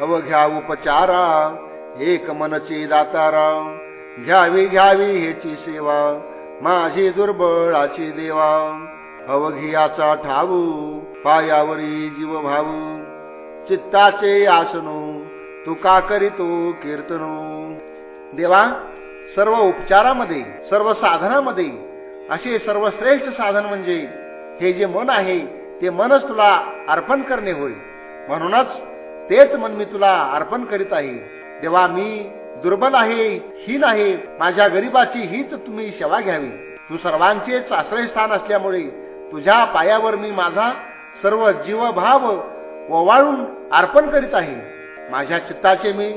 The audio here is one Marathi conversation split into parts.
अवघ्या उपचारा एक मनची दातारा. घ्यावी घ्यावी हेची सेवा माझी दुर्बळाची देवा. अवघियाचा ठाऊ पायावरी जीव भाऊ. चित्ताचे आसनो तू का करीतो कीर्तनो? देवा सर्व उपचारामध्ये सर्व साधनामध्ये असे सर्वश्रेष्ठ साधन म्हणजे हे जे मन आहे ते मनच तुला अर्पण करणे होय. म्हणूनच तेच मन मी तुला अर्पण करीत आहे. देवा मी दुर्बल आहे हीन आहे. माझ्या गरीबाची हीच तुम्ही सेवा घ्यावी. तू सर्वांचेच आश्रयस्थान असल्यामुळे तुझ्या पायावर मी माझा सर्व जीवभाव ओवाळून अर्पण करीत आहे. माझ्या चित्ताचे मी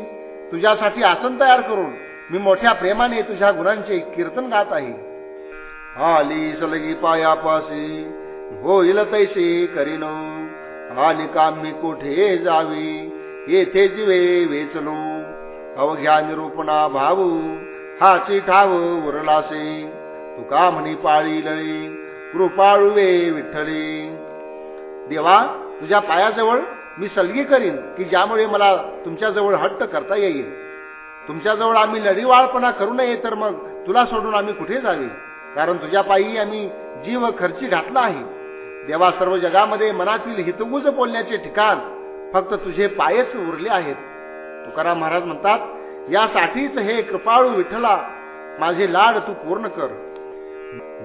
तुझ्यासाठी आसन तयार करून मी मोठ्या प्रेमाने तुझ्या गुणांचे कीर्तन गात आहे. आली सलगी पायापासी होईल तैसे करीन. आली कामी मी कुठे जावी? येथे जिवे वेचलो. अवघ्या निरूपणा भाऊ हाची ठाव उरलासे. तुका म्हणी पाळी लळी कृपाळुवे विठ्ठली. देवा तुझ्या पायाजवळ मी सलगी करीन की ज्यामुळे मला तुमच्याजवळ हट्ट करता येईल. तुमच्याजवळ आम्ही लढीवाळपणा करू नये तर मग तुला सोडून आम्ही कुठे जावे? कारण तुझ्या पायी आम्ही जीव खर्ची घातला आहे. देवा सर्व जगामध्ये मनातील हितगुज बोलण्याचे ठिकाण फक्त तुझे पायच उरले आहेत. तुकाराम महाराज म्हणतात यासाठीच हे कृपाळू विठ्ठला माझे लाड तू पूर्ण कर.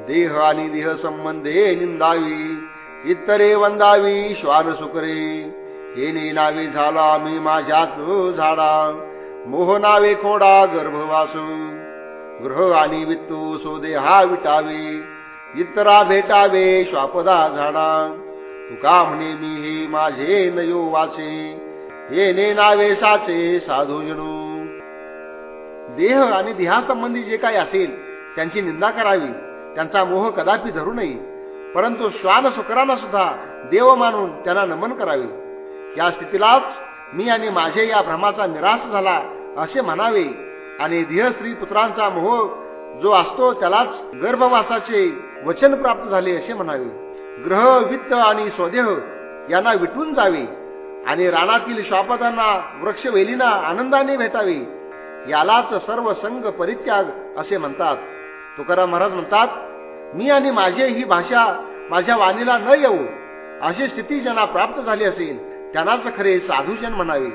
देह आणि देह संबंधे निंदावी इतरे वंदावी श्वान सुकरे. हे नावे झाला मी माझ्याच झाडा. मोहनावे खोडा गर्भवासू. ग्रह आणि वित्तू सोदे हा विटावे. इतरा भेटावे श्वापदा झाडा. तुका म्हणे मी हे माझे नयो वाचे. येणे नावे साचे साधू जणू. देह आणि देहासंबंधी जे काही असेल त्यांची निंदा करावी. त्यांचा मोह कदापि धरू नये. परंतु श्वान शुक्रांना सुद्धा देव मानून त्यांना नमन करावे. या स्थितीलाच मी आणि माझे या भ्रमाचा निराश झाला असे म्हणावे. आणि देह स्त्री पुत्रांचा मोह जो असतो त्यालाच गर्भवासाचे वचन प्राप्त झाले असे म्हणावे. ग्रह वित्त आणि स्वदेह यांना विटून जावे आणि रानातील शापदांना वृक्षवेलीना आनंदाने भेटावे. यालाच सर्व संघ परित्याग असे म्हणतात. तुकाराम महाराज म्हणतात मी आणि माझे ही भाषा माझ्या वाणीला न येऊ अशी स्थिती ज्यांना प्राप्त झाली असेल त्यांनाच खरे साधूजन म्हणावे.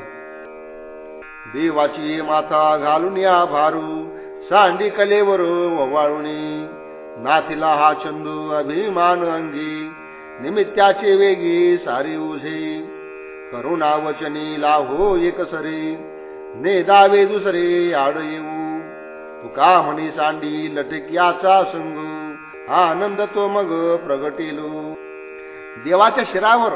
देवाची माथा घालून या भारू सांडी कलेवर ववाळुणी. नातीला हा चंदू अभिमान अंगी. निमित्ताचे वेगी सारी उझे. करुणा वचनी लाहो एक ने दावे दुसरे आड येऊ. तुका म्हणी सांडी लटक्याचा संग. आनंद तो मग प्रगटेलो. देवाच्या शिरावर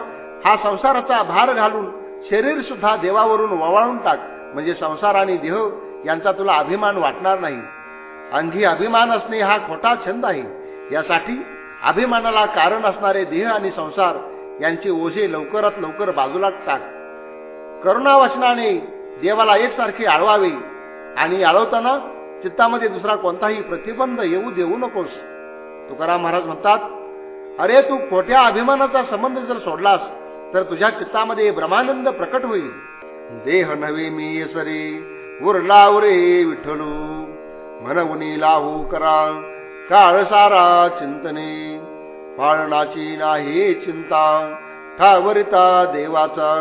हा संसाराचा भार घालून शरीर सुद्धा देवावरून ववाळून टाक. म्हणजे संसार आणि देह यांचा तुला अभिमान वाटणार नाही. अंगी अभिमान असणे हा खोटा छंद आहे यासाठी अभिमानाला कारण असणारे देह आणि संसार यांचे ओझे लवकरात लवकर बाजूला टाक करुणावचनाने देवाला एकसारखे आळवावे आणि आळवताना चित्तामध्ये दुसरा कोणताही प्रतिबंध येऊ देऊ नकोस. तुकाराम महाराज म्हणतात अरे तू खोट्या अभिमानाचा संबंध जर सोडलास तर तुझ्या चित्तामध्ये ब्रह्मानंद प्रकट होईल. देह नव्हे मी सरे. उरला उरे विठ्ठलू म्हणवनी लाहू करा काळ सारा चिंतने. पाळणाची नाही चिंता ठावरिता देवाचा.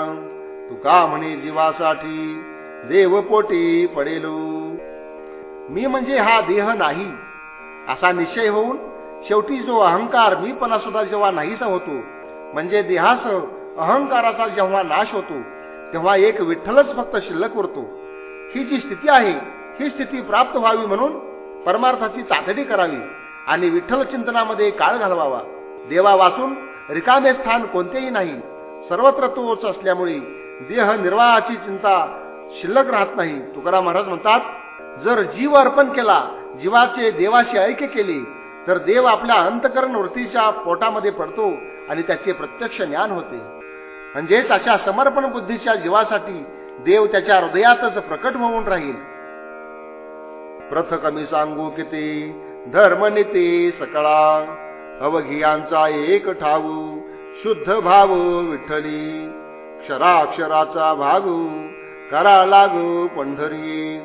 तुका म्हणे जीवासाठी देवपोटी पडेलो. मी म्हणजे हा देह नाही असा निश्चय होऊन शेवटी जो अहंकार मीपणा सुद्धा जेव्हा नाहीसा होतो म्हणजे देहासह अहंकाराचा जेव्हा नाश होतो तेव्हा एक विठ्ठलच फक्त शिल्लक उरतो. ही जी स्थिती आहे ही स्थिती प्राप्त व्हावी म्हणून परमार्थाची चाचणी करावी आणि विठ्ठल चिंतनामध्ये काळ घालवावा. देवा वाचून रिकामे स्थान कोणतेही नाही. सर्वत्र तोच असल्यामुळे देह निर्वाहाची चिंता शिल्लक राहत नाही. तुकाराम महाराज म्हणतात जर जीव अर्पण केला जीवाचे देवाशी ऐक्य केले तर देव आपल्या अंतकरण वृत्तीच्या पोटामध्ये पडतो आणि त्याचे प्रत्यक्ष ज्ञान होते. म्हणजेच अशा समर्पण बुद्धीच्या जीवासाठी देव त्याच्या हृदयातच प्रकट होऊन राहील. प्रथ कमी सांगू किती धर्मनिते सकळा. अवघियांचा एक ठाऊ शुद्ध भाव विठ्ठली. क्षराक्षराचा भागू करा लागू पंढरी.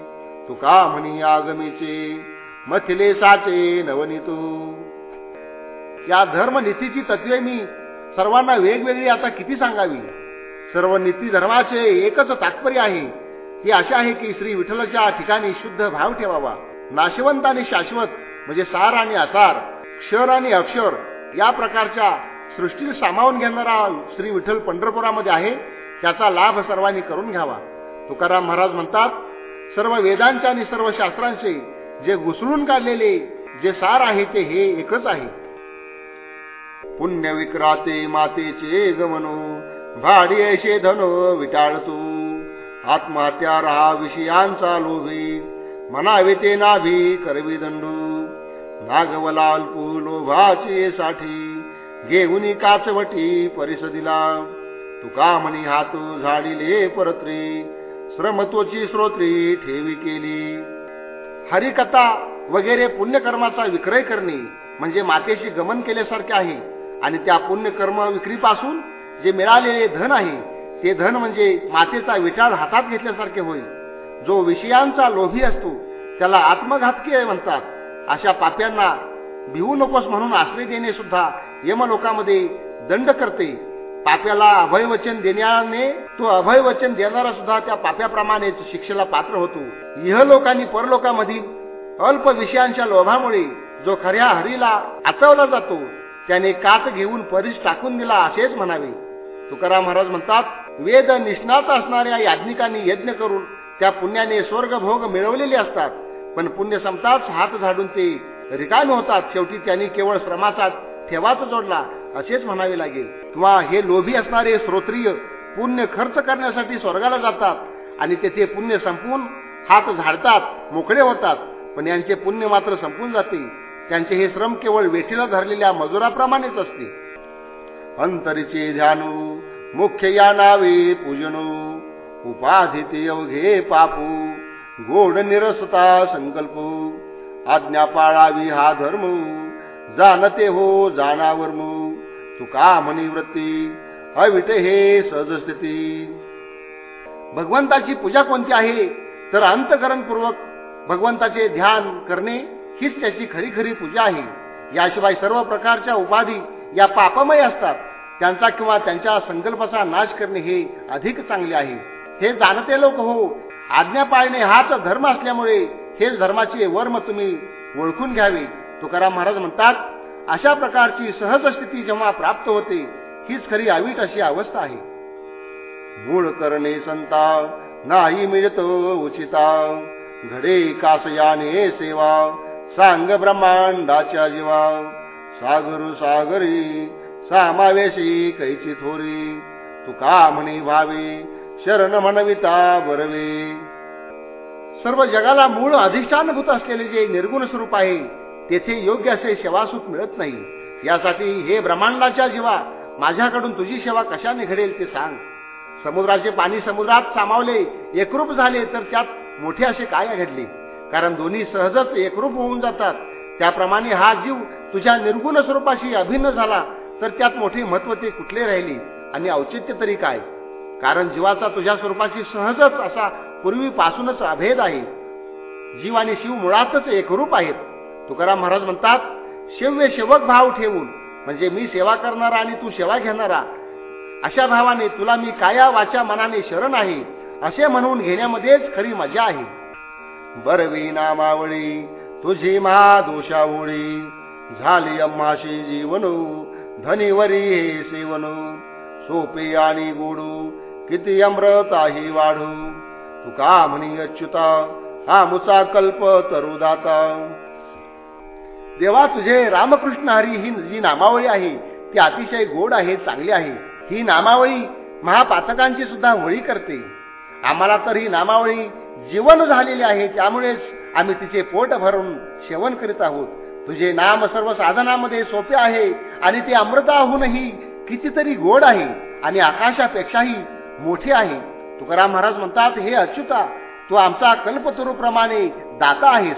तुका म्हणी आगमीचे मथिले साचे नवनीतू. या धर्मनीतीची तत्वे मी सर्वांना वेगवेगळी आता किती सांगावी? सर्व नीती धर्माचे एकच तात्पर्य आहे. हे असे आहे की श्री विठ्ठलाच्या ठिकाणी शुद्ध भाव ठेवावा. नाशवंत आणि शाश्वत म्हणजे सार आणि असार क्षर आणि अक्षर या प्रकारच्या सृष्टी सामावून घेणारा श्री विठ्ठल पंढरपुरामध्ये आहे त्याचा लाभ सर्वांनी करून घ्यावा. तुकाराम महाराज म्हणतात सर्व वेदांचे आणि सर्व शास्त्रांचे जे घुसळून काढलेले जे सार आहे ते हे एकच आहे. पुण्य विक्राते मातेचे गमनो भाडी ऐशे धनो विटाळतू. आत्महत्या राहा विषयांचा लोभी. म्हणावे ते नाभी करवी दंडू. नागवलाल पू लोभाचे साठी. घेऊन काचवटी परिसदिला. तुका म्हणी हात झाडिले परत्री. श्रमत्वची श्रोत्री ठेवी केली. हरिकथा वगैरे पुण्यकर्माचा विक्रय करणे म्हणजे मातेशी गमन केल्यासारखे आहे. आणि त्या पुण्यकर्म विक्रीपासून जे मिळालेले धन आहे ते धन म्हणजे मातेचा विचार हातात घेतल्यासारखे होईल. जो विषयांचा लोभी असतो त्याला आत्मघातकी म्हणतात. अशा पाप्यांना भिवू नकोस म्हणून आश्रय देणे सुद्धा यमलोकामध्ये दंड करते. पाप्याला अभय वचन देण्याने तो अभय वचन देणारा सुद्धा त्या पाप्याप्रमाणेच शिक्षेला पात्र होतो. इहलोक आणि परलोकामधील अल्प विषयांच्या लोभामुळे जो खऱ्या हरीला आचवला जातो त्याने काच घेऊन परीस टाकून दिला असेच म्हणावे. तुकाराम महाराज म्हणतात वेद निष्णात असणाऱ्या याज्ञिकांनी यज्ञ करून त्या पुण्याने स्वर्ग भोग मिळवलेले असतात. पण पुण्य संपताच हात झाडून ते रिकामे होतात. शेवटी त्यांनी केवळ श्रमाचा ठेवाच जोडला असेच म्हणावे लागेल. किंवा हे लोभी असणारे श्रोत्रिय पुण्य खर्च करण्यासाठी स्वर्गाला जातात आणि तेथे पुण्य संपून हात झाडतात मोकळे होतात. पण यांचे पुण्य मात्र संपून जाते. त्यांचे हे श्रम केवळ वेठीला धरलेल्या मजुराप्रमाणेच असते. अंतरीचे ध्यानू मुख्य या नावे पूजनो उपाधिते अवघे पापू गोड निरसता संकल्प आज्ञा पाळावी हा धर्म जाणते हो जाणावर तुका म्हणी वृत्ती अविट हे सहजस्थिती भगवंताची पूजा कोणती आहे? तर अंतकरणपूर्वक भगवंताचे ध्यान करणे हीच त्याची खरी खरी पूजा आहे. याशिवाय सर्व प्रकारच्या उपाधी या पापमय असतात. त्यांचा किंवा त्यांच्या संकल्पाचा नाश करणे हे अधिक चांगले आहे. हे जाणते लोक हो. आज्ञा पाळणे हाच धर्म असल्यामुळे हेच धर्माचे वर्म तुम्ही ओळखून घ्यावे. तुकाराम महाराज म्हणतात अशा प्रकारची सहज स्थिती जेव्हा प्राप्त होते हीच खरी आवीट अशी अवस्था आहे. मूळ करणे संता नाही मिळतो उचिता. घडे कासयाने सेवा सांग ब्रह्मांडाच्या जीवा. सागर सागरी सामावेशी कैची थोरी तुका म्हणे भावे शरण म्हणविता बरवे. सर्व जगाला मूळ अधिष्ठानभूत असलेले जे निर्गुण स्वरूप आहे तेथे योग्य असे सेवासुख मिळत नाही. यासाठी हे ब्रह्मांडाच्या जीवा माझ्याकडून तुझी सेवा कशाने घडेल ते सांग. समुद्राचे पाणी समुद्रात सामावले एकरूप झाले तर त्यात मोठे असे काय घडले? कारण दोन्ही सहजच एकरूप होऊन जातात. त्याप्रमाणे हा जीव तुझ्या निर्गुण स्वरूपाशी अभिन्न झाला तर त्यात मोठे महत्त्व ते कुठले राहिले आणि औचित्य तरी काय? कारण जीवाचा तुझ्या स्वरूपाशी सहजच असा पूर्वीपासूनच अभेद आहे. जीव आणि शिव मुळातच एकरूप आहेत. तुकाराम महाराज म्हणतात शेव्य शेवक भाव ठेवून म्हणजे मी सेवा करणारा आणि तू सेवा घेणारा अशा भावाने तुला मी काया वाच्या मनाने शरण आहे असे म्हणून घेण्यामध्येच खरी मजा आहे. बरवी नामावळी तुझी महादोषावळी झाली अम्माशी जीवन धनीवरी हे सेवनू. सोपे आणि गोडू किती अमृताही वाढू. तुका म्हणी अच्युता हा मुचा कल्प तरुदाता देवा तुझे रामकृष्ण हरी ही जी नामावळी आहे ती अतिशय गोड आहे चांगली आहे. ही नामावळी महापातकांची सुद्धा होळी करते. आम्हाला तर ही नामावळी जीवन झालेली आहे त्यामुळेच आम्ही तिचे पोट भरून सेवन करीत आहोत. तुझे नाम सर्व साधनामध्ये सोपे आहे आणि ते अमृताहूनही कितीतरी गोड आहे आणि आकाशापेक्षाही मोठे आहे. तुकाराम महाराज म्हणतात हे अच्युता तू आमचा कल्पतरूप्रमाणे दाता आहेस.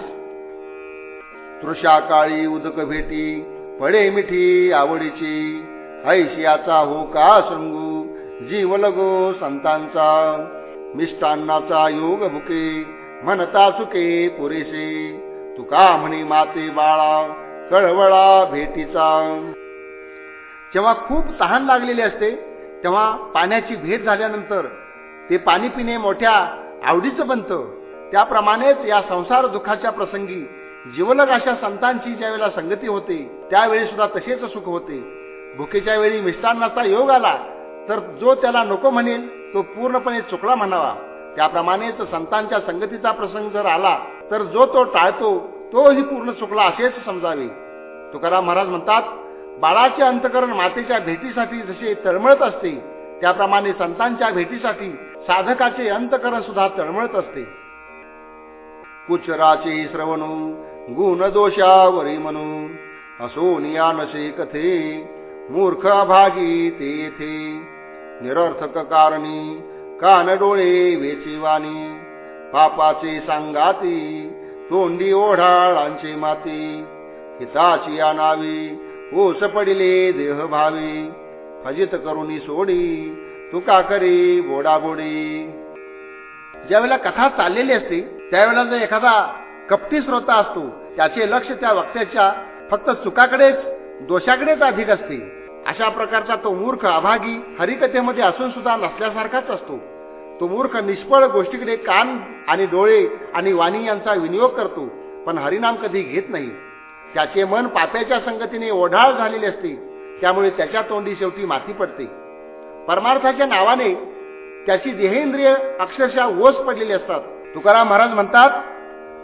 तृषा काळी उदक भेटी पडे मिठी आवडीची. ऐशियाचा हो का संगू जीव लगो संतांचा. मिष्टान्नाचा योग भुके म्हणता चुके पुरेसे. तुका म्हणे माते बाळा कळवळा भेटीचा. जेव्हा खूप तहान लागलेली असते तेव्हा पाण्याची भेट झाल्यानंतर ते पाणी पिणे मोठ्या आवडीचं बनतं. त्याप्रमाणेच या संसार दुःखाच्या प्रसंगी जीवलग अशा संतांची ज्यावेळेला संगती होते त्यावेळी सुद्धा तसेच सुख होते. भुकेच्या वेळी मिष्टांनाचा योग आला तर जो त्याला नको म्हणेल तो पूर्णपणे चुकला म्हणावा. त्याप्रमाणेच संतांच्या संगतीचा प्रसंग जर आला तर जो तो टाळतो तोही पूर्ण चुकला असेच समजावे. तुकाराम महाराज म्हणतात बाळाचे अंतकरण मातेच्या भेटीसाठी जसे तळमळत असते त्याप्रमाणे संतांच्या भेटीसाठी साधकाचे अंतकरण सुद्धा तळमळत असते. कुचराचे श्रवणू गुण दोषावरी म्हणू असोनिया नसे कथे मूर्ख भागी ते निरर्थक कारणी कान डोळे वेचीवाणी पापाचे सांगाती तोंडी ओढाळांची माती हिताची या नावी ओस पडिले देह भावी फजित करुणी सोडी तुका करी बोडाबोडी. ज्यावेळेला कथा चाललेली असते त्यावेळेला जर एखादा कपटी श्रोता असतो त्याचे लक्ष त्या वक्त्याच्या फक्त चुकाकडेच दोषाकडेच अधिक असते. अशा प्रकारचा तो मूर्ख अभागी हरिकथेमध्ये असून सुद्धा नसल्यासारखाच असतो. तो मूर्ख निष्फळ गोष्टीकडे कान आणि डोळे आणि वाणी यांचा विनियोग करतो पण हरिनाम कधी घेत नाही. त्याचे मन पाप्याच्या संगतीने ओढाळ झालेले असते त्यामुळे त्याच्या तोंडी शेवटी माती पडते. परमार्थाच्या नावाने त्याची देहेंद्रिय अक्षरशः ओस पडलेली असतात. तुकाराम महाराज म्हणतात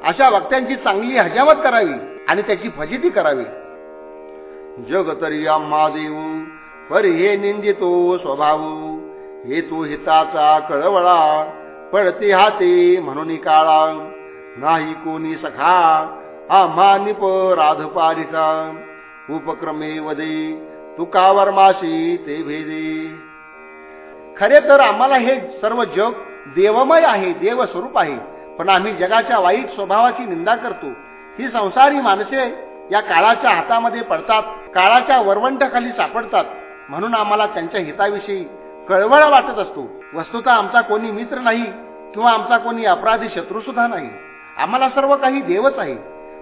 अशा वक्त्यांची चांगली हजामत करावी आणि त्याची फजिती करावी. जगतरी आम्हा देऊ परी हे निंदितो स्वभाव हे तू हिताचा कळवळा पडती हाती म्हणून काळा नाही कोणी सखा आम्हा निप राधपारिका उपक्रमे वदे तुकावर वर्माशी ते भेदे. खरे तर आम्हाला हे सर्व जग देवमय आहे देव स्वरूप आहे. पण आम्ही जगाच्या वाईट स्वभावाची निंदा करतो. ही संसारी माणसे या काळाच्या हातामध्ये पडतात काळाच्या वरवंटाखाली सापडतात. म्हणून आम्हाला त्यांच्या हिताविषयी कळवळा वाटत असतो. वस्तुता आमचा कोणी मित्र नाही किंवा आमचा कोणी अपराधी शत्रू सुद्धा नाही. आम्हाला सर्व काही देवच आहे.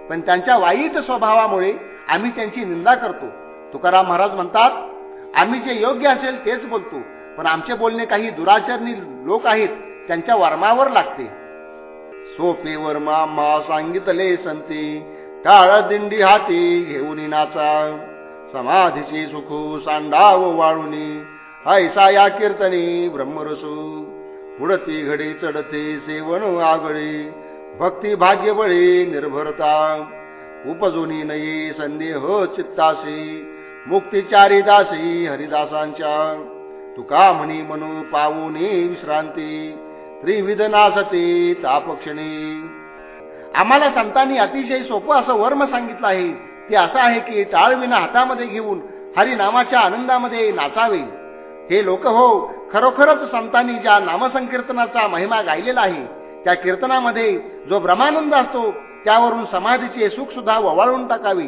पण त्यांच्या वाईट स्वभावामुळे आम्ही त्यांची निंदा करतो. तुकाराम महाराज म्हणतात आम्ही जे योग्य असेल तेच बोलतो पण आमचे बोलणे काही दुराचरणी लोक आहेत त्यांच्या वर्मावर लागते. सोपे वर्मा मा सांगितले संती टाळ दिंडी हाती घेऊन नाचा समाधीची सुखू सांडाव वाळूनी. ऐसा या कीर्तनी ब्रह्मरसू. उडती घडी चढते सेवन आगळे. भक्ती भाग्य निर्भरता. उपजुनी नये संदेह चित्तासी. मुक्तिचारी दासी हरिदासांच्या. तुका म्हणी म्हणू पावूनी विश्रांती. त्रिविध नासते तापक्षणी. आम्हाला संतांनी अतिशय सोपं असं वर्म सांगितलं आहे. ते असं आहे की टाळविना हातामध्ये घेऊन हरिनामाच्या आनंदामध्ये नाचावे. हे लोक हो खरोखरच संतांनी ज्या नामसंकीर्तनाचा महिमा गायलेला आहे त्या कीर्तनामध्ये जो ब्रह्मानंद असतो त्यावरून समाधीचे सुख सुद्धा ववाळून टाकावे.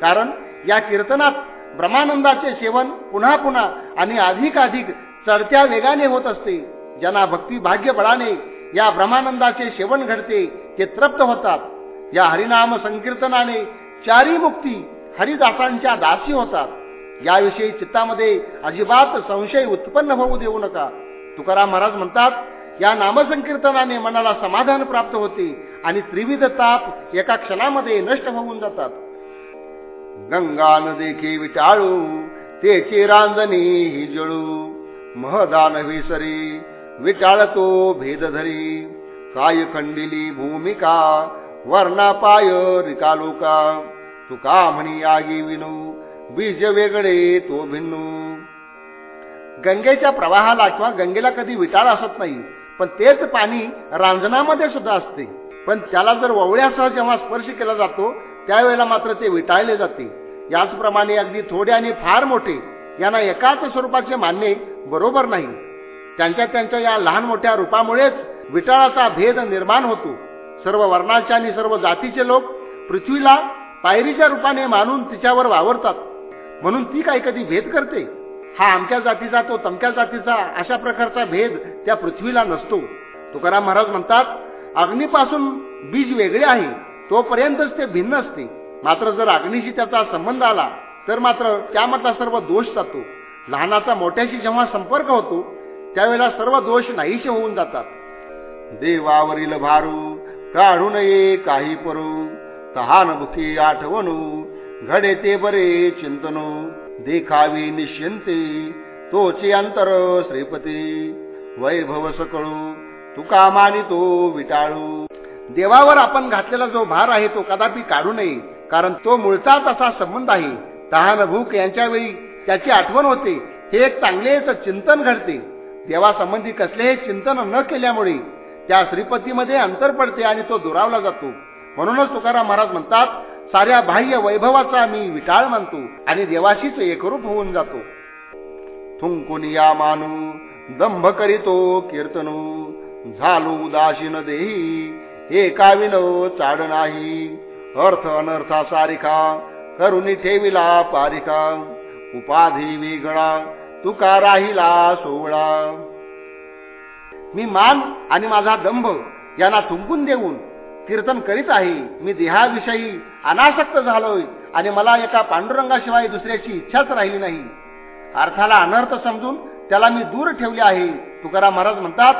कारण या कीर्तनात ब्रह्मानंदाचे सेवन पुन्हा पुन्हा आणि अधिकाधिक चढत्या वेगाने होत असते. ज्यांना भक्ती भाग्यबळाने या ब्रह्मानंदाचे सेवन घडते ते तृप्त होतात. या हरिनाम संकीर्तनाने चारी मुक्ती हरिदासांच्या दासी होतात. याविषयी चित्तामध्ये अजिबात संशय उत्पन्न होऊ देऊ नका. तुकाराम महाराज म्हणतात या नामसंकीर्तनाने मनाला समाधान प्राप्त होते आणि त्रिविध ताप एका क्षणामध्ये नष्ट होऊन जातात. गंगा नदेखी विटाळू तेची रांजणी हि जळू. महदान विसरी विटाळतो भेदधरी काय खंडिली भूमिका वर्णा पाय रिकालोका. तुका म्हणी आगी विनू बीज वेगळे तो भिन्नू. गंगेच्या प्रवाहाला किंवा गंगेला कधी विटाळ असत नाही पण तेच पाणी रांजणामध्ये सुद्धा असते. पण त्याला जर ववळ्यासह जेव्हा स्पर्श केला जातो त्यावेळेला मात्र ते विटाळले जाते. याचप्रमाणे अगदी थोडे आणि फार मोठे यांना एकाच स्वरूपाचे मानणे बरोबर नाही. त्यांच्या त्यांच्या या लहान मोठ्या रूपामुळेच विटाळाचा भेद निर्माण होतो. सर्व वर्णाचे आणि सर्व जातीचे लोक पृथ्वीला पायरीच्या रूपाने मानून तिच्यावर वावरतात. म्हणून ती काही कधी भेद करते? हा आमच्या जातीचा तो तमक्या जातीचा अशा प्रकारचा भेद त्या पृथ्वीला नसतो. तुकाराम महाराज म्हणतात अग्नीपासून बीज वेगळे आहे तोपर्यंतच ते भिन्न असते. मात्र जर अग्नीशी त्याचा संबंध आला तर मात्र त्यामधला सर्व दोष जातो. लहानाचा मोठ्याशी जेव्हा संपर्क होतो त्यावेळेला सर्व दोष नाहीसे होऊन जातात. देवावरील भारू काढू नये काही परू तहानुभूती आठवणू घडे ते बरे चिंतनो. देखावी निश्चिंते. तोचे अंतर श्रीपती. वैभव सकळू. तुका मानितो विटाळू. देवावर आपण घातलेला जो भार आहे तो कदापि काढू नये कारण तो मूळचा तसा संबंध आहे. तहान भूक यांच्या वेळी त्याची आठवण होते. हे एक चांगलेच चिंतन घडते. देवासंबंधी कसलेही चिंतन न केल्यामुळे त्या श्रीपतीमध्ये अंतर पडते आणि तो दुरावला जातो. म्हणूनच तुकाराम महाराज म्हणतात साऱ्या बाह्य वैभवाचा मी विटाळ मानतो आणि देवाशीच एकरूप होऊन जातो. थुंकून या मानू दंभ करीतो कीर्तनू झालो उदासीन देही एकाविन चाड नाही. अर्थ अनर्था सारिका करुणी ठेविला पारिका उपाधी वेगळा तुका राहिला सोहळा मी मान आणि माझा दंभ यांना थुंकून देऊन कीर्तन करीत आहे. मी देहाविषयी अनासक्त झालोय आणि मला एका पांडुरंगाशिवाय दुसऱ्याची इच्छाच राहिली नाही. अर्थाला अनर्थ समजून त्याला मी दूर ठेवले आहे. तुकाराम महाराज म्हणतात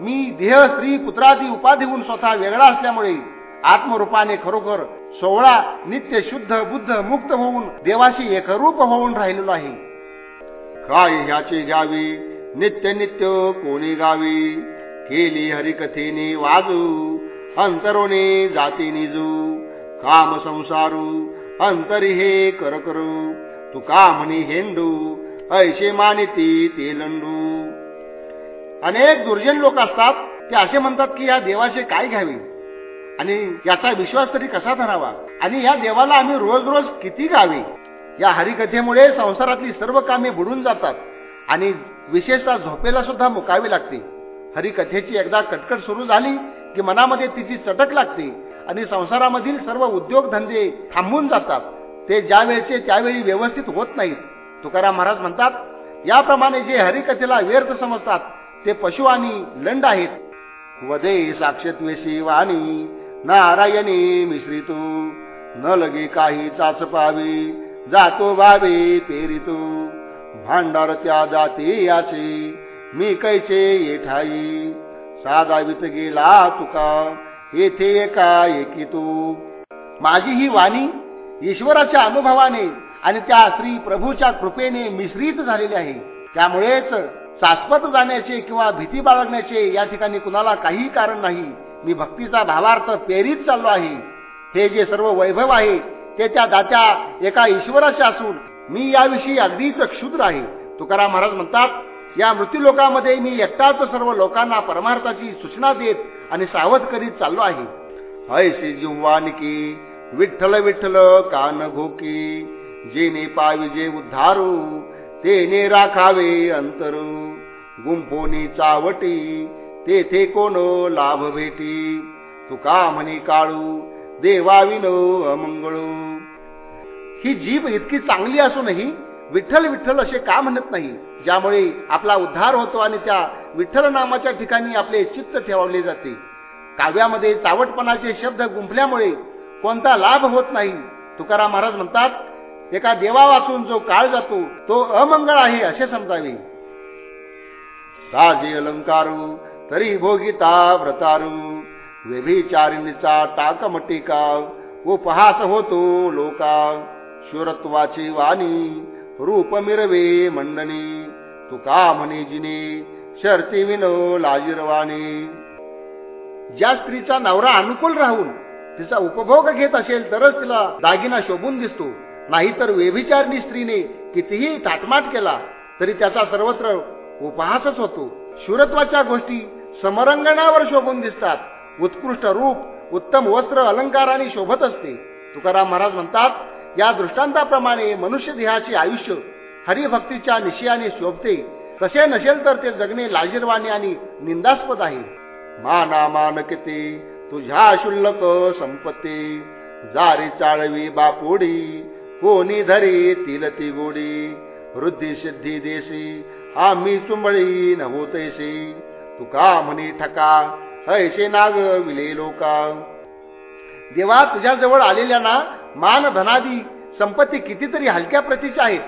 मी देह स्त्री पुत्रादी उपाधीहून स्वतः वेगळा असल्यामुळे आत्मरूपाने खरोखर सोहळा नित्य शुद्ध बुद्ध मुक्त होऊन देवाशी एकरूप होऊन राहिलेलो आहे. काय ह्याची घ्यावी? नित्य नित्य कोणी गावी? केली हरिकथेने वाजू. अंतरोने जाती निजू काम संसारू अंतरी हे कर करू तू का म्हणी हेंडू ऐशे मानिती ते लंडू. अनेक दुर्जन लोक असतात ते असे म्हणतात की या देवाचे काय घ्यावे? आणि याचा विश्वास तरी कसा धरावा? आणि या देवाला आम्ही रोज रोज किती गावे? या हरिकथेमुळे संसारातली सर्व कामे बुडून जातात आणि विशेषतः झोपेला सुद्धा मुकावी लागते. हरिकथेची एकदा कटकट सुरू झाली की मनामध्ये तिची चटक लागते आणि संसारामधील सर्व उद्योगधंदे थांबून जातात. ते ज्या वेळचे त्यावेळी व्यवस्थित होत नाहीत. तुकाराम महाराज म्हणतात याप्रमाणे जे हरिकथेला व्यर्थ समजतात ते पशु आणि लंड आहेत. वदे साक्षत्वेशी वाणी नारायणी मिश्रितू न लगे काही चाच पावी जातो भावे पेरितो. भांडार त्या जाते याचे मी कैचे येठाई. साधावित गेला तुका. येथे एका एकी तू. माझी ही वाणी ईश्वराच्या अनुभवाने आणि त्या श्री प्रभूच्या कृपेने मिश्रित झालेली आहे. त्यामुळेच शाश्वत जाण्याचे किंवा भीती बाळगण्याचे या ठिकाणी कुणाला काही कारण नाही. मी भक्तीचा भावार्थ पेरीत चाललो आहे. हे जे सर्व वैभव आहे ते त्या दात्या एका ईश्वराचे असून मी याविषयी अगदीच क्षुद्र आहे. तुकाराम महाराज म्हणतात या मृत्यूलोकामध्ये मी एकटाच सर्व लोकांना परमार्थाची सूचना देत आणि सावध करीत चाललो आहे. ऐसे जिव्हानिकी विठ्ठल विठ्ठल कान घोकी जेने पाविजे उद्धारू तेने राखावे अंतरू. गुंफोनी चावटी तेथे कोण लाभ भेटी? तुका म्हणी काळू देवाविनो अमंगळू. ही जीभ इतकी चांगली असूनही विठ्ठल विठ्ठल असे का म्हणत नाही? ज्यामुळे आपला उद्धार होतो आणि त्या विठ्ठल नामाच्या ठिकाणी आपले चित्त ठेवले जाते. काव्यामध्ये चावटपणाचे शब्द गुंफल्यामुळे कोणता लाभ होत नाही. तुकाराम महाराज म्हणतात एका देवा वाचून जो काळ जातो तो अमंगळ आहे असे समजावे. साजे अलंकारू तरी भोगिता व्रतारू व्यभिचारिणीचा टाकमटिका उपहास होतो लोका शुरत्वाची वाणी रूप मिरवे मंडने तुका म्हणे जिने शर्ती विनो लाजीरवाने. ज्या स्त्रीचा नवरा अनुकूल राहून तिचा उपभोग घेत असेल तरच तिला दागिना शोभून दिसतो. नाहीतर व्यभिचारणी स्त्रीने कितीही थाटमाट केला तरी त्याचा सर्वत्र उपहासच होतो. शुरत्वाच्या गोष्टी समरंगणावर शोभून दिसतात. उत्कृष्ट रूप उत्तम वस्त्र अलंकाराने शोभत असते. तुकाराम महाराज म्हणतात या दृष्टांताप्रमाणे मनुष्य देहाचे आयुष्य हरिभक्तीच्या निश्चयाने शोभते. तसे नसेल तर ते जगणे लाजीरवाने आणि निंदास्पद आहे. माना मानकते तुझ्या शुल्लक संपत्ती. जारी चाळवी बापोडी कोणी धरी तिलती गोडी वृद्धी सिद्धी देशी आम्ही चुंबळी नव्हतेशी तुका म्हणी ठका हैसे नाग विले लोका. देवा तुझ्याजवळ आलेल्या ना मान धनादी संपत्ती कितीतरी हलक्या प्रतीच्या आहेत.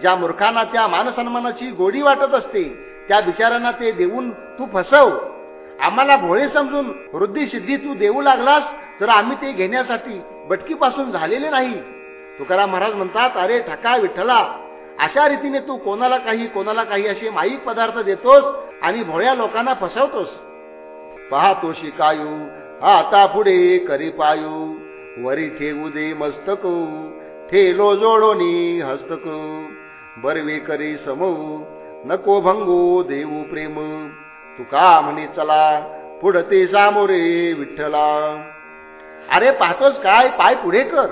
ज्या मूर्खांना त्या मानसन्मानाची गोडी वाटत असते त्या बिचाऱ्यांना ते देऊन तू फसव. आम्हाला भोळे समजून वृद्धी सिद्धी तू देऊ लागलास तर आम्ही ते घेण्यासाठी बटकीपासून झालेले नाही. तुकाराम महाराज म्हणतात अरे ठका विठ्ठला अशा रीतीने तू कोणाला काही कोणाला काही असे माईक पदार्थ देतोस आणि भोळ्या लोकांना फसवतोस. पाहतो शिकायू आता पुढे करी पायू. वरी ठेवू दे मस्तक ठेलो जोडोनी हस्तक बरवे करी समू नको भंगू देऊ प्रेम. तुका म्हणे चला पुढते सामोरे विठ्ठला. अरे पाहतोस काय पाय पुढे कर.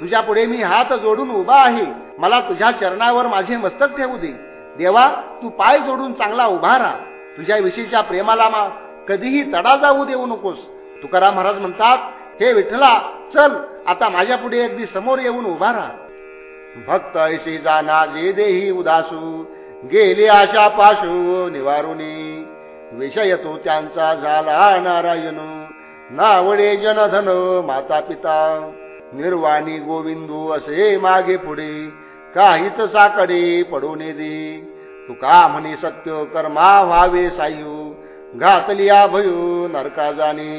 तुझ्या पुढे मी हात जोडून उभा आहे. मला तुझ्या चरणावर माझे मस्तक ठेवू दे. देवा तू पाय जोडून चांगला उभा राहा. तुझ्या विषयीच्या प्रेमाला मा कधीही तडा जाऊ देऊ नकोस. तुकाराम महाराज म्हणतात हे विठ्ठला चल आता माझ्या पुढे अगदी समोर येऊन उभा राहा. भक्त ऐशी जाना जे देही उदासू गेले आशा पाशू निवारुनी. विषय तो त्यांचा झाला नारायण नावडे जनधन माता पिता निर्वाणी गोविंदू असे मागे पुढे काहीच साकडे पडून दे. तुका म्हणे सत्य कर्मा व्हावे सायू घातलिया भयू नरका जाणे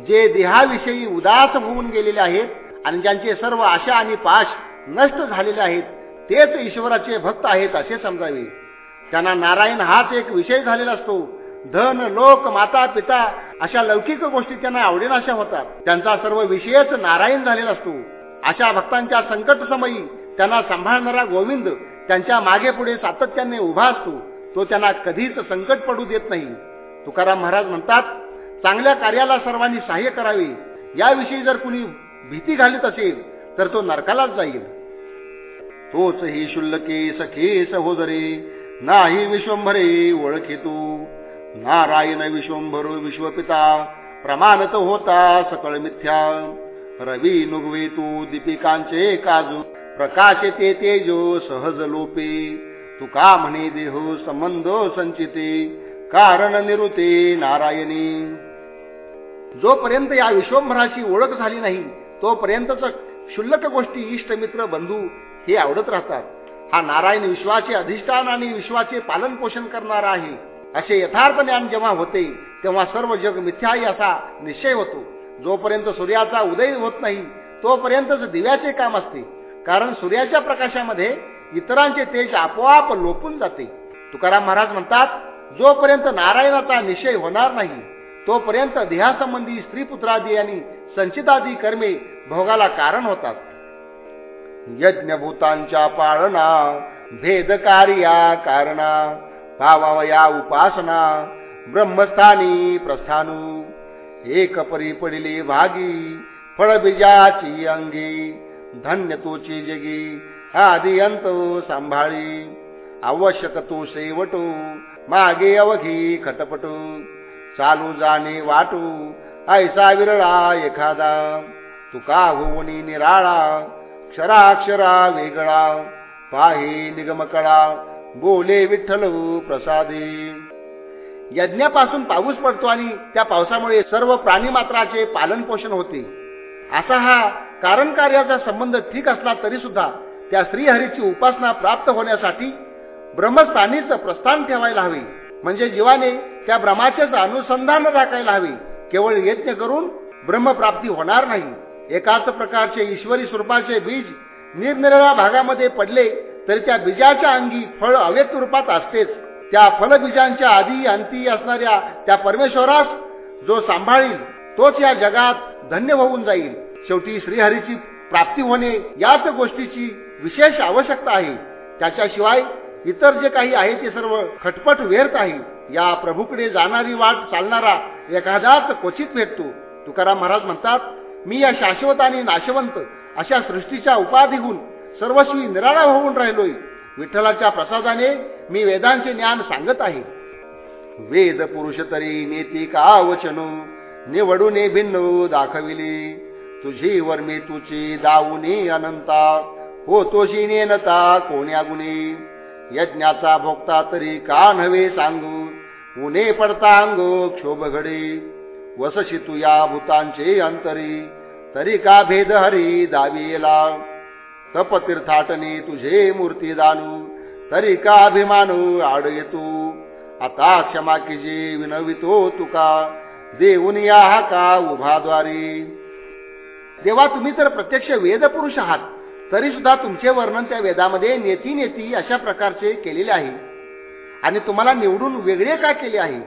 जे देहाविषयी उदास होऊन गेलेले आहेत आणि ज्यांचे सर्व आशा आणि पाश नष्ट झालेले आहेत तेच ईश्वराचे भक्त आहेत असे समजावे. त्यांना नारायण हाच एक विषय झालेला असतो. धन लोक माता पिता अशा लौकिक गोष्टी त्यांना आवडेनाशा होतात. त्यांचा सर्व विषयच नारायण झालेला असतो. अशा भक्तांच्या संकट समयी त्यांना सांभाळणारा गोविंद त्यांच्या मागे पुढे सातत्याने उभा असतो. तो त्यांना कधीच संकट पडू देत नाही. तुकाराम महाराज म्हणतात चांगल्या कार्याला सर्वांनी सहाय्य करावे याविषयी जर कुणी भीती घालत असेल तर तो नरकालाच जाईल. तोच ही शुल्लके सखे सहोदरे नाही विश्वंभरे ओळखे तू नारायण विश्वंभर विश्वपिता प्रमाणत होता सकळ मिथ्या. रवी नुगवे तू दीपिकांचे काजू प्रकाश ते तेजो सहज लोपे. तुका म्हणे देह संबंध संचिते कारण निरुते नारायणी. जोपर्यंत या विश्वंभराची ओळख झाली नाही तोपर्यंतच क्षुल्लक गोष्टी इष्टमित्र बंधू हे आवडत राहतात. हा नारायण विश्वाचे अधिष्ठान आणि विश्वाचे पालन पोषण करणारा आहे. असे यथार्थ ज्ञान जेव्हा होते तेव्हा सर्व जग मिथ्याही असा निश्चय होतो. जोपर्यंत सूर्याचा उदय होत नाही तोपर्यंतच दिव्याचे काम असते. कारण सूर्याच्या प्रकाशामध्ये इतरांचे तेज आपोआप लोपून जाते. तुकाराम महाराज म्हणतात जोपर्यंत नारायणाचा निश्चय होणार नाही तोपर्यंत देहासंबंधी स्त्री पुत्रादी आणि संचितादी कर्मे भोगाला कारण होतात. यज्ञभूतांच्या पाळना भेदकार्या कारणा भावावया उपासना ब्रह्मस्थानी प्रस्थानू एक परी भागी फळबीजाची अंगी धन्य तोची जगी आदी अंत सांभाळी आवश्यक तो शेवटो मागे अवघी खटपटू. चालू जाणे वाटू ऐसा विरळा एखादा. तुका होऊनी निराळा क्षराक्षरा वेगळा. पाही निगमकळा बोले विठ्ठल प्रसादी. यज्ञापासून पाऊस पडतो आणि त्या पावसामुळे सर्व प्राणी मात्राचे पालन पोषण होते. असा हा कारण कार्याचा संबंध ठीक असला तरी सुद्धा त्या श्रीहरीची उपासना प्राप्त होण्यासाठी ब्रह्मस्थानीच प्रस्थान ठेवायला हवे. म्हणजे जीवाने त्या ब्रह्माचेच अनुसंधान राखायला हवे. केवळ यज्ञ करून ब्रह्मप्राप्ती होणार नाही. एकाच प्रकारचे ईश्वरी स्वरूपाचे बीज निरनिराळ्या भागामध्ये पडले तरी त्या बीजाच्या अंगी फळ अव्यक्त रूपात असतेच. त्या फलबीजांच्या आधी अंती असणाऱ्या त्या परमेश्वरास जो सांभाळील तोच या जगात धन्य होऊन जाईल. शेवटी श्रीहरीची प्राप्ती होणे याच गोष्टीची विशेष आवश्यकता आहे. त्याच्याशिवाय इतर जे काही आहे ते सर्व खटपट व्यर्थ आहे. या प्रभूकडे जाणारी वाट चालणारा एखादाच क्वचित भेटतो. तुकाराम महाराज म्हणतात मी या शाश्वत आणि नाशवंत अशा सृष्टीच्या उपाधीहून सर्वस्वी निराळा होऊन राहिलोय. विठ्ठलाच्या प्रसादाने मी वेदांचे ज्ञान सांगत आहे. वेद पुरुष तरी नेती का वचनो? निवडूने भिन्न दाखविली. तुझी वर्मी तुझी दाऊनी अनंता. हो तोशी नेनता कोण्या गुणी? यज्ञाचा भोगता तरी का नव्हे सांगू? उने पडता अंग क्षोभ घडे वसशी तू या भूतांचे अंतरी. तरी का भेद हरी दावीला तपतीर्थाटने तुझे मूर्ती दानू. तरी का अभिमानू आड येतो? आता क्षमा किजे विनवितो तुका. देऊन या हा का उभाद्वारी देवा तुम्ही तर प्रत्यक्ष वेद पुरुष आहात. तरी सुद्धा तुमचे वर्णन त्या वेदामध्ये नेती नेती अशा प्रकारचे केलेले आहे. आणि तुम्हाला निवडून वेगळे का केले आहे?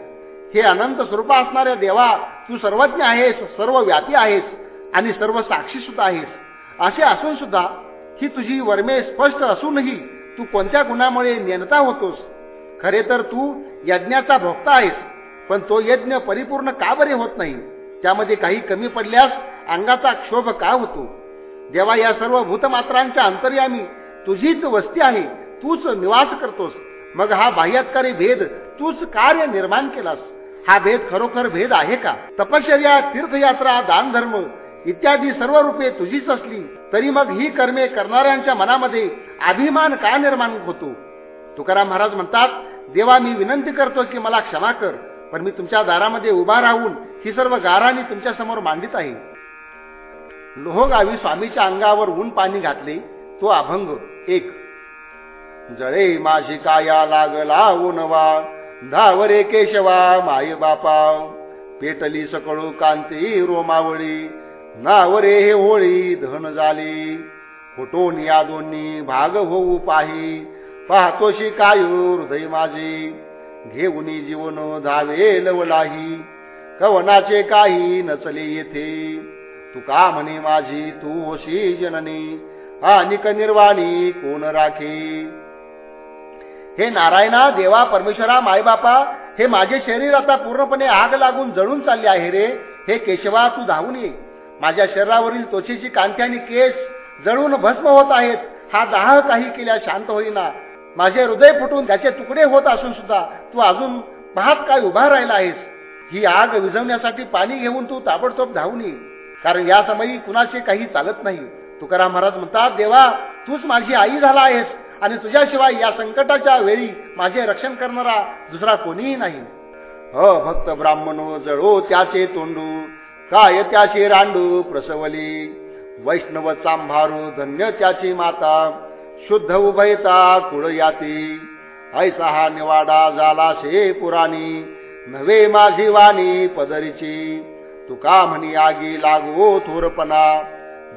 हे अनंत स्वरूप असणाऱ्या देवा तू सर्वज्ञ आहेस सर्व व्यापी आहेस आणि सर्व साक्षी सुद्धा आहेस. असे असून सुद्धा ही तुझी वर्मे स्पष्ट असूनही तू कोणत्या गुणामुळे नेणता होतोस? खरे तर तू यज्ञाचा भोक्ता आहेस पण तो यज्ञ परिपूर्ण का बरे होत नाही? त्यामध्ये काही कमी पडल्यास अंगाचा क्षोभ का होतो? जेव्हा या सर्व भूतमात्रांच्या अंतर्यामी तुझीच वस्ती आहे तूच निवास करतोस. मग हा बाह्यात्कारी भेद तूच कार्य निर्माण केलास. हा भेद खरोखर भेद आहे का? तपश्चर्या तीर्थयात्रा दानधर्म इत्यादी सर्व रूपे तुझीच असली तरी मग ही कर्मे करणाऱ्यांच्या मनामध्ये अभिमान का निर्माण होतो? तुकाराम महाराज म्हणतात देवा मी विनंती करतो की मला क्षमा कर पण मी तुमच्या दारामध्ये उभा राहून ही सर्व गाराणी तुमच्यासमोर मांडित आहे. लोहगावी स्वामीच्या अंगावर ऊन पाणी घातले तो अभंग एक. जळे माझी काया लागला उनवा धावरे केशवा माय बापा. पेटली सकळू कांती रोमावळी नावरे हे होळी धन झाली. फुटून या दोन्ही भाग होऊ पाही पाहतोशी काय हृदय माझे. घेऊन जीवन धावे लवलाही कवनाचे काही नचले येथे. तू का म्हणे माझी? तू होशी जननी. अनिक निर्वाणी कोण राखी? हे नारायणा देवा परमेश्वरा मायबापा हे माझे शरीर आता पूर्णपणे आग लागून जळून चालले आहे रे. हे केशवा तू धावून ये. माझ्या शरीरावरील त्वचेची कांती आणि केस जळून भस्म होत आहेत. हा दाह काही केल्या शांत होईना. माझे हृदय फुटून त्याचे तुकडे होत असून सुद्धा तू अजून पाहत काय उभा राहिला आहेस? ही आग विझवण्यासाठी पाणी घेऊन तू ताबडतोब धावून ये. कारण या समयी कुणाशी काही चालत नाही. तुकाराम महाराज म्हणतात देवा तूच माझी आई झाला आहेस आणि तुझ्याशिवाय या संकटाच्या वेळी माझे रक्षण करणारा दुसरा कोणीही नाही. अ भक्त ब्राह्मणो जळो त्याचे तोंडू काय त्याचे रांडू प्रसवली. वैष्णव चांभारू धन्य त्याची माता शुद्ध उभयता कुळ याती. ऐसा हा निवाडा झाला शे पुराणी नवे माझी वाणी पदरीची. तुका म्हणी आगी लागो थोरपणा.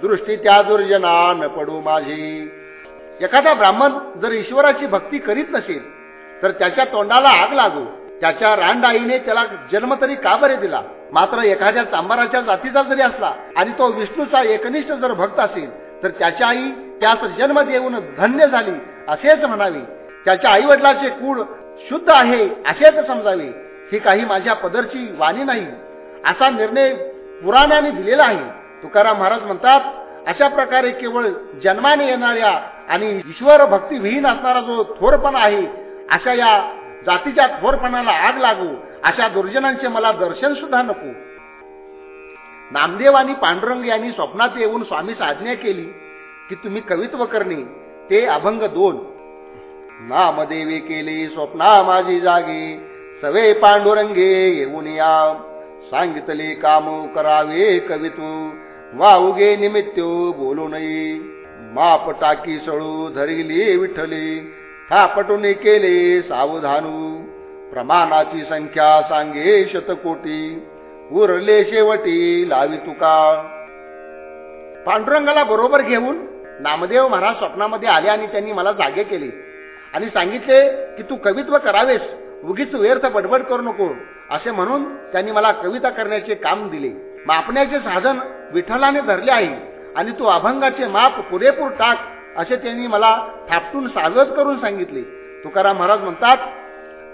दृष्टी त्या दुर्जना न पडू माझी. एखादा ब्राह्मण जर ईश्वराची भक्ती करीत नसेल तर त्याच्या तोंडाला आग लागू. त्याच्या रानडाईने त्याला जन्म तरी का बरे दिला? मात्र एखाद्या चांबाराच्या जातीचा जरी असला आणि तो विष्णूचा एकनिष्ठ जर भक्त असेल तर त्याच्या आई त्यास जन्म देऊन धन्य झाली असेच म्हणावे. त्याच्या आई वडिलाचे कूळ शुद्ध आहे असेच समजावे. ही काही माझ्या पदरची वाणी नाही. असा निर्णय पुराणाने दिलेला आहे. तुकाराम महाराज म्हणतात अशा प्रकारे केवळ जन्माने येणाऱ्या आणि ईश्वर भक्तीविहीन असणारा जो थोरपणा आहे अशा या जातीच्या थोरपणाला आग लागू अशा दुर्जनांचे मला दर्शन सुद्धा नको. नामदेव आणि पांडुरंग यांनी स्वप्नात येऊन स्वामीस आज्ञा केली की तुम्ही कवित्व करणे ते अभंग दोन. नामदेवी केली स्वप्ना माझी जागे सवे पांडुरंगे येऊन या. सांगितले काम करावे कवितू. वा उगे निमित्त बोलू नये माप टाकी सळू धरिली विठले थापटून केले सावधानू. प्रमाणाची संख्या सांगे शतकोटी. उरले शेवटी लावी तुका. पांडुरंगाला बरोबर घेऊन नामदेव महाराज स्वप्नामध्ये आले आणि त्यांनी मला जागे केले. आणि सांगितले की तू कवित्व करावेस. उगीच व्यर्थ बडबड करू नको. असे म्हणून त्यांनी मला कविता करण्याचे काम दिले. मापण्याचे साधन विठ्ठलाने धरले आहे आणि तू अभंगाचे माप पुरेपूर टाक असे त्यांनी मला थापटून सावध करून सांगितले. तुकाराम महाराज म्हणतात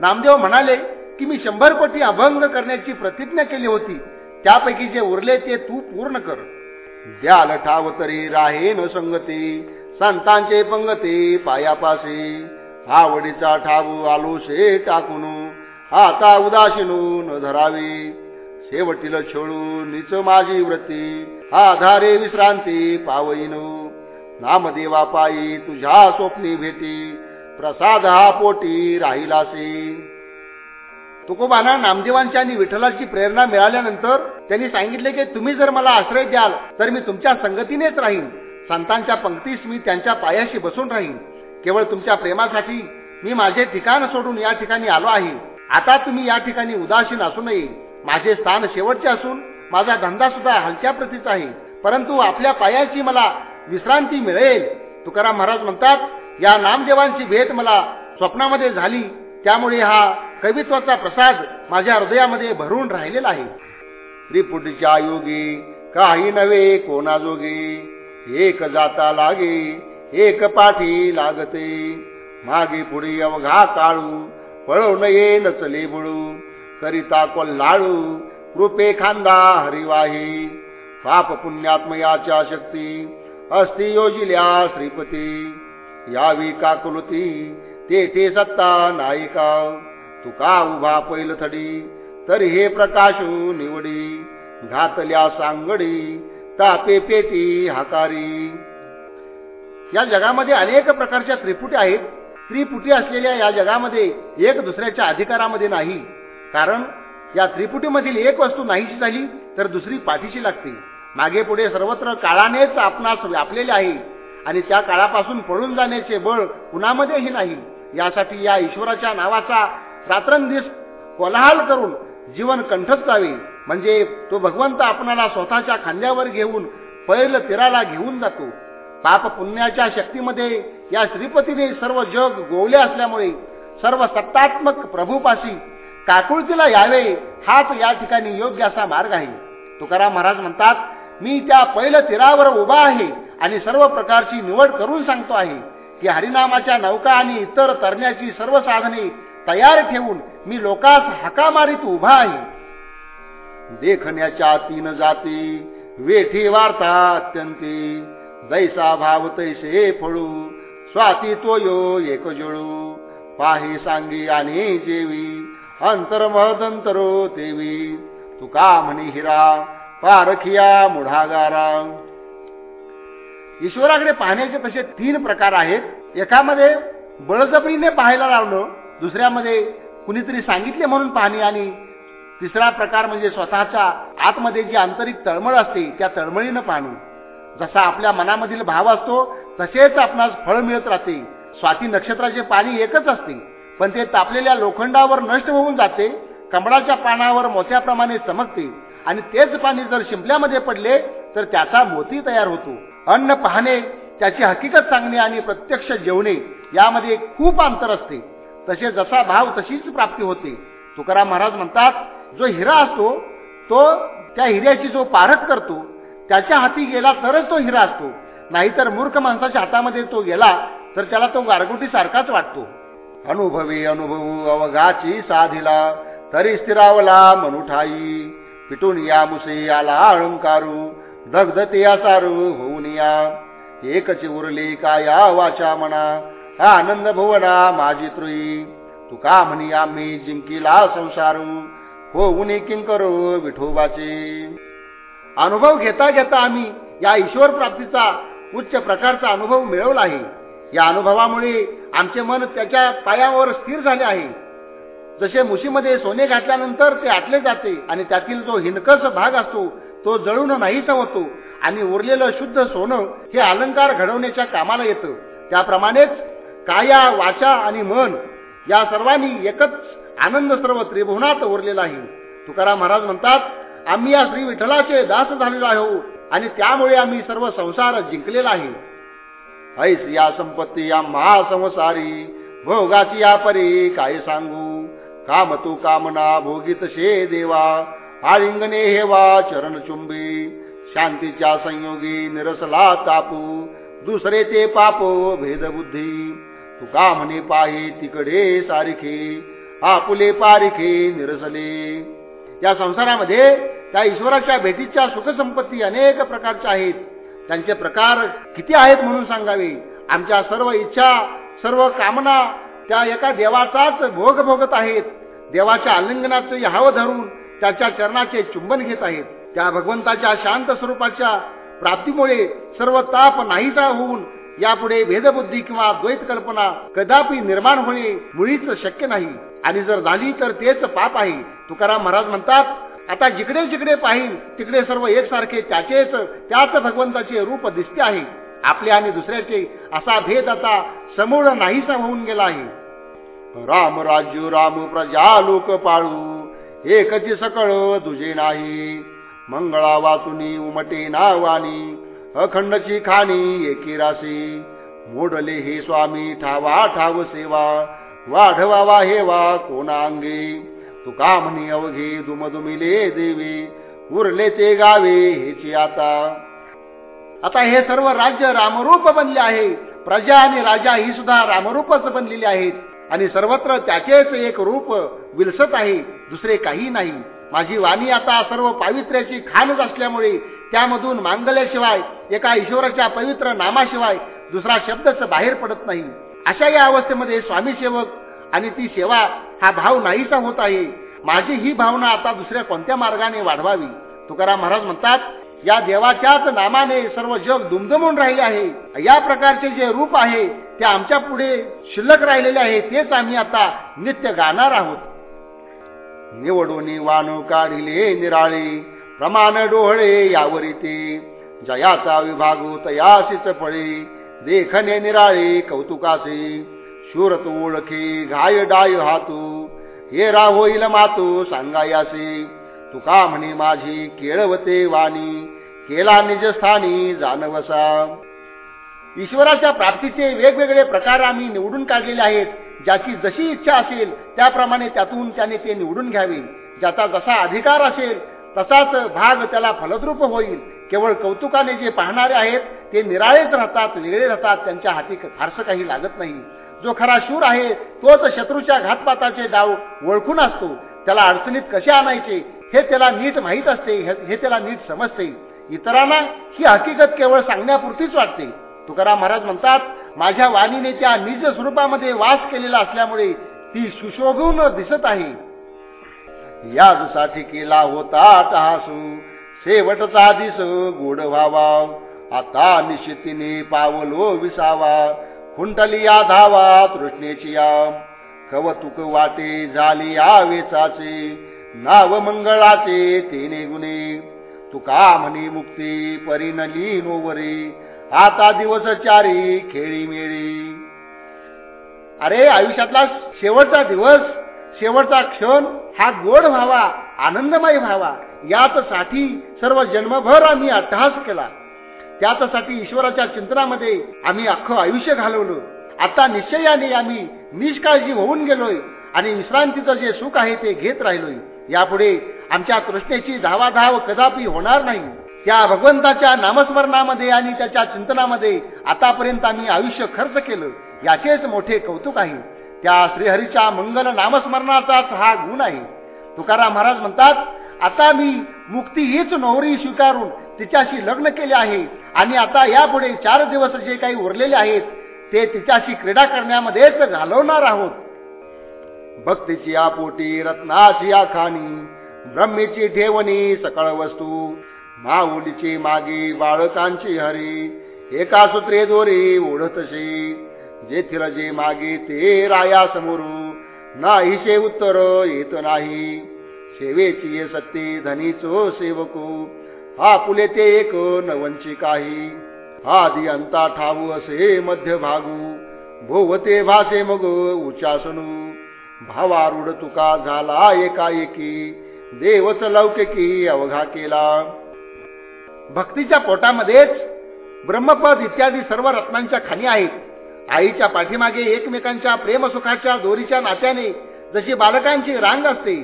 नामदेव म्हणाले की मी शंभर कोटी अभंग करण्याची प्रतिज्ञा केली होती. त्यापैकी जे उरले ते तू पूर्ण कर. द्याल ठाव तरी राहे न संगते संतांचे पंगते पायापासे. आवडीचा ठाऊ आलोशे टाकून आता उदासीनू न धरावी. शेवटील छळू निच माझी व्रती आधारे विश्रांती पावईन. नामदेवा पायी तुझ्या स्वप्नी भेटी. प्रसाद हा पोटी राहिलासी. तुकोबांना नामदेवांची आणि विठ्ठलाची प्रेरणा मिळाल्यानंतर त्यांनी सांगितले की तुम्ही जर मला आश्रय द्याल तर मी तुमच्या संगतीनेच राहीन. संतांच्या पंक्तीस मी त्यांच्या पायाशी बसून राहीन. केवळ तुमच्या प्रेमासाठी मी माझे ठिकाण सोडून या ठिकाणी आलो आहे. आता तुम्ही या ठिकाणी उदासीन असू नये माझे स्थान शेवटचे असून माझा धंदा सुद्धा हलक्या प्रतीचा आहे. परंतु आपल्या पायाची मला विश्रांती मिळेल. तुकाराम महाराज म्हणतात या नामदेवांची भेट मला स्वप्नामध्ये झाली. त्यामुळे हा कवित्वाचा प्रसाद माझ्या हृदयामध्ये भरून राहिलेला आहे. त्रिपुटीच्या योगी काही नवे कोणाजोगे. एक जाता लागे एक पाठी लागते. मागे पुढे अवघा काळू पळव नये नचले बुळू करिता कोल्हाळू कृपे खांदा हरिवाही. पाप पुण्यात्मयाच्या शक्ती अस्ति योजिल्या श्रीपती. यावी का कुलुती ते तेथे सत्ता नायिका. तुका उभा पैल थडी तर हे प्रकाशू निवडी. घातल्या सांगडी तापे पेटी हाकारी. या जगामध्ये अनेक प्रकारच्या त्रिपुटी आहेत. त्रिपुटी असलेल्या या जगामध्ये एक दुसऱ्याच्या अधिकारामध्ये नाही. कारण या त्रिपुटीमधील एक वस्तू नाहीशी झाली तर दुसरी पाठीशी लागते. मागे पुढे सर्वत्र काळानेच आपणास व्यापलेले आहे आणि त्या काळापासून पळून जाण्याचे बळ कुणामध्येही नाही. यासाठी या ईश्वराच्या नावाचा रात्रंदिस कोलाहल करून जीवन कंठच जावे म्हणजे तो भगवंत आपणाला स्वतःच्या खांद्यावर घेऊन पैल तीराला घेऊन जातो. पाप पुण्याच्या शक्तीमध्ये या श्रीपतीने सर्व जग गोवले असल्यामुळे सर्व सत्तात्मक प्रभूपाशी काकुळतीला यावे हाच या ठिकाणी योग्य असा मार्ग आहे. तुकाराम महाराज म्हणतात मी त्या पैल तीरावर उभा आहे आणि सर्व प्रकारची निवड करून सांगतो आहे की हरिनामाच्या नौका आणि इतर तरण्याची सर्व साधने तयार ठेवून मी लोकास हाका मारीत उभा आहे. देखण्याच्या तीन जाती वेठी वार्ता अत्यंती. जैसा भाव तैसे फळू स्वाती तो यो एक जुळू पाही सांगी आणि जेवी अंतरमहदंतरो देवी. तुका म्हणी हिरा पारखिया मुढागारा. ईश्वराकडे पाहण्याचे तसे तीन प्रकार आहेत. एकामध्ये बळजबरीने पाहायला लावलं दुसऱ्यामध्ये कुणीतरी सांगितले म्हणून पाहणे आणि तिसरा प्रकार म्हणजे स्वतःच्या आतमध्ये जी आंतरिक तळमळ असते त्या तळमळीनं पाहणं. जसा आपल्या मनामधील भाव असतो तसेच आपणास फळ मिळत राहते. स्वाती नक्षत्राचे पाणी एकच असते. पण ते तापलेल्या लोखंडावर नष्ट होऊन जाते कमळाच्या पानावर मोत्याप्रमाणे चमकते. आणि तेच पाणी जर शिंपल्यामध्ये पडले तर त्याचा मोती तयार होतो. अन्न पाहणे त्याची हकीकत सांगणे आणि प्रत्यक्ष जेवणे यामध्ये खूप अंतर असते. तसे जसा भाव तशीच प्राप्ती होते. तुकाराम महाराज म्हणतात जो हिरा असतो तो त्या हिऱ्याची जो पारख करतो त्याच्या हाती गेला तरच तो हिरा असतो. नाहीतर मूर्ख माणसाच्या हातामध्ये तो गेला तर त्याला तो गारगोटी सारखाच वाटतो. अनुभवी अनुभवू अवघाची साधिला तरी स्थिरावला मनुठाई. पिटून या मुसे आला अळंकारू दगदते या सारू होऊन या. एकच उरली काया वाचा म्हणा हा आनंद भुवना माझी त्रुई तुका म्हणी आम्ही जिंकीला संसारू? होऊन किंकरो विठोबाचे. अनुभव घेता घेता आम्ही या ईश्वर प्राप्तीचा उच्च प्रकारचा अनुभव मिळवला आहे. या अनुभवामुळे आमचे मन त्याच्या पायावर स्थिर झाले आहे. जसे मुशीमध्ये सोने घातल्यानंतर ते आटले जाते आणि त्यातील जो हिनकस भाग असतो तो जळून नाहीसा होतो आणि उरलेलं शुद्ध सोनं हे अलंकार घडवण्याच्या कामाला येतं. त्याप्रमाणेच काया वाचा आणि मन या सर्वांनी एकच आनंद सर्व त्रिभुवनात उरलेला आहे. तुकाराम महाराज म्हणतात आम्ही या श्री विठ्ठलाचे दास झालेलो आहो आणि त्यामुळे आम्ही सर्व संसार जिंकलेला आहे. ऐस या संपत्ती या महासंसारी भोगाची या परी काय सांगू? काम तू कामना भोगित शे देवा. आलिंगने हेवा चरण चुंबी. शांतीच्या संयोगी निरसला तापू. दुसरे ते पापो भेदबुद्धी. तुका म्हणे पाही तिकडे सारखे. आपुले पारिखे निरसले. या संसारामध्ये त्या ईश्वराच्या भेटीच्या सुखसंपत्ती अनेक प्रकारच्या आहेत. त्यांचे प्रकार किती आहेत म्हणून सांगावे? आमच्या सर्व इच्छा सर्व कामना त्या एका देवाचाच भोग भोगत आहेत. देवाच्या आलिंगनाचे हवं धरून त्याच्या चरणाचे चुंबन घेत आहेत. त्या भगवंताच्या शांत स्वरूपाच्या प्राप्तीमुळे सर्व ताप नाहीसा होऊन यापुढे भेदबुद्धी किंवा द्वैत कल्पना कदापि निर्माण होणे मुळीच शक्य नाही. आणि जर झाली तर तेच पाप आहे. तुकाराम महाराज म्हणतात आता जिकडे जिकडे पाहिन तिकडे सर्व एकसारखे त्याचेच त्याच भगवंताचे रूप दिसते आहे. आपले आणि दुसऱ्याचे असा भेद आता समूळ नाहीसा होऊन गेला आहे. राम राज्य राम प्रजा लोक पाळू. एकची सकळ तुझे नाही. मंगळा वाचुनी उमटे नावानी. अखंडची खाणी एकी राशी. मोडले हे स्वामी ठावा ठाव सेवा. वाढवावा हेवा कोणा अंगी तुका म्हणी अवघे दुमदुमिले देवी उरले ते गावे हेची आता. आता हे सर्व राज्य रामरूप बनले आहे. प्रजा आणि राजा ही सुद्धा रामरूपच बनलेली आहेत. आणि सर्वत्र त्याचेच एक रूप विलसत आहे दुसरे काही नाही. माझी वाणी आता सर्व पावित्र्याची खानच असल्यामुळे त्यामधून मांगल्याशिवाय एका ईश्वराच्या पवित्र नामाशिवाय दुसरा शब्दच बाहेर पडत नाही. अशा या अवस्थेमध्ये स्वामी सेवक आणि ती सेवा हा भाव नाहीसा होत आहे. माझी ही भावना आता दुसऱ्या कोणत्या मार्गाने वाढवावी? तुकाराम महाराज म्हणतात या देवाच्याच नामाने सर्व जग दुमदमून राहिले आहे. या प्रकारचे जे रूप आहे ते आमच्या पुढे शिल्लक राहिलेले आहे तेच आम्ही आता नित्य गाणार आहोत. निवडून वाणू काढिले निराळे प्रमाण डोहळे यावरी ते. जयाचा विभागू तयासीच फळे देखणे निराळे कौतुकासे शूरत ओळखी घाय डाय हातू हे रा होईल मातू सांगायासे तुका म्हणे माझी केळवते वाणी केला निजस्थानी जानवसा ईश्वराच्या प्राप्तीचे वेगवेगळे प्रकार आम्ही निवडून काढलेले आहेत ज्याची जशी इच्छा असेल त्याप्रमाणे त्यातून त्याने ते निवडून घ्यावे ज्याचा जसा अधिकार असेल तसाच भाग त्याला फलद्रूप होईल केवळ कौतुकाने जे पाहणारे आहेत ते निराळेच राहतात वेगळे राहतात त्यांच्या हाती फारसं काही लागत नाही जो खरा शूर आहे तोच शत्रूच्या घातपाताचे डाव ओळखून असतो. त्याला अडचणीत कसे आणायचे हे त्याला नीट माहीत असते हे त्याला नीट समजते. इतरांना ही हकीकत केवळ सांगण्यापुरतीच वाटते. तुकाराम महाराज म्हणतात माझ्या वाणीने त्या निज स्वरूपामध्ये वास केलेला असल्यामुळे ती सुशोभून दिसत आहे. यासाठी केला होता तहासू शेवटचा दिस गोड व्हावा. आता निश्चितीने पावलो विसावा. कुंटली या धावा तृष्णेची या कवतुक वाटे झाली या वेचाचे नाव मंगळाचे तेने गुणे. तुका म्हणे मुक्ती परिणली नोवरे आता दिवस चारी खेळी मेळी. अरे आयुष्यातला शेवटचा दिवस शेवटचा क्षण हा गोड व्हावा आनंदमय व्हावा याचसाठी सर्व जन्मभर आम्ही अट्टहास केला. त्याचसाठी ईश्वराच्या चिंतनामध्ये आम्ही अख्खं आयुष्य घालवलं. आता निश्चयाने आम्ही निष्काळजी होऊन गेलोय आणि विश्रांतीचं जे सुख आहे ते घेत राहिलोय. यापुढे आमच्या तृष्णेची धावाधाव कदापि होणार नाही. त्या भगवंताच्या नामस्मरणामध्ये आणि त्याच्या चिंतनामध्ये आतापर्यंत आम्ही आयुष्य खर्च केलं. याचेच मोठे कौतुक आहे. त्या श्रीहरीच्या मंगल नामस्मरणाचाच हा गुण आहे. तुकाराम महाराज म्हणतात आता मी मुक्ती हीच नोहरी स्वीकारून तिच्याशी लग्न केले आहे. आणि आता यापुढे चार दिवस जे काही उरलेले आहेत ते तिच्याशी क्रीडा करण्यामध्येच घालवणार आहोत. भक्तीची आपोटी रत्नाची आखाणी ब्रह्मेची ठेवणी सकळ वस्तू माऊलीची मागी बाळकांची हरी एका सूत्रे दोरी ओढतशी. जेथील जे मागे ते राया समोर नाहीशे उत्तर येत नाही. सेवेची ये सत्ते धनीचो सेवकू हा पुले ते एक नवंची काही. आधी अंता ठाऊ असे मध्य भागू. भोवते भासे मग उचासनू. भावारूढ तुका झाला एकाएकी. देवच लौकिकी अवघा केला. भक्तीच्या पोटामध्येच ब्रह्मपद इत्यादी सर्व रत्नांच्या खाणी आहेत. आईच्या पाठीमागे एकमेकांच्या प्रेमसुखाच्या दोरीच्या नात्याने जशी बालकांची रांग असते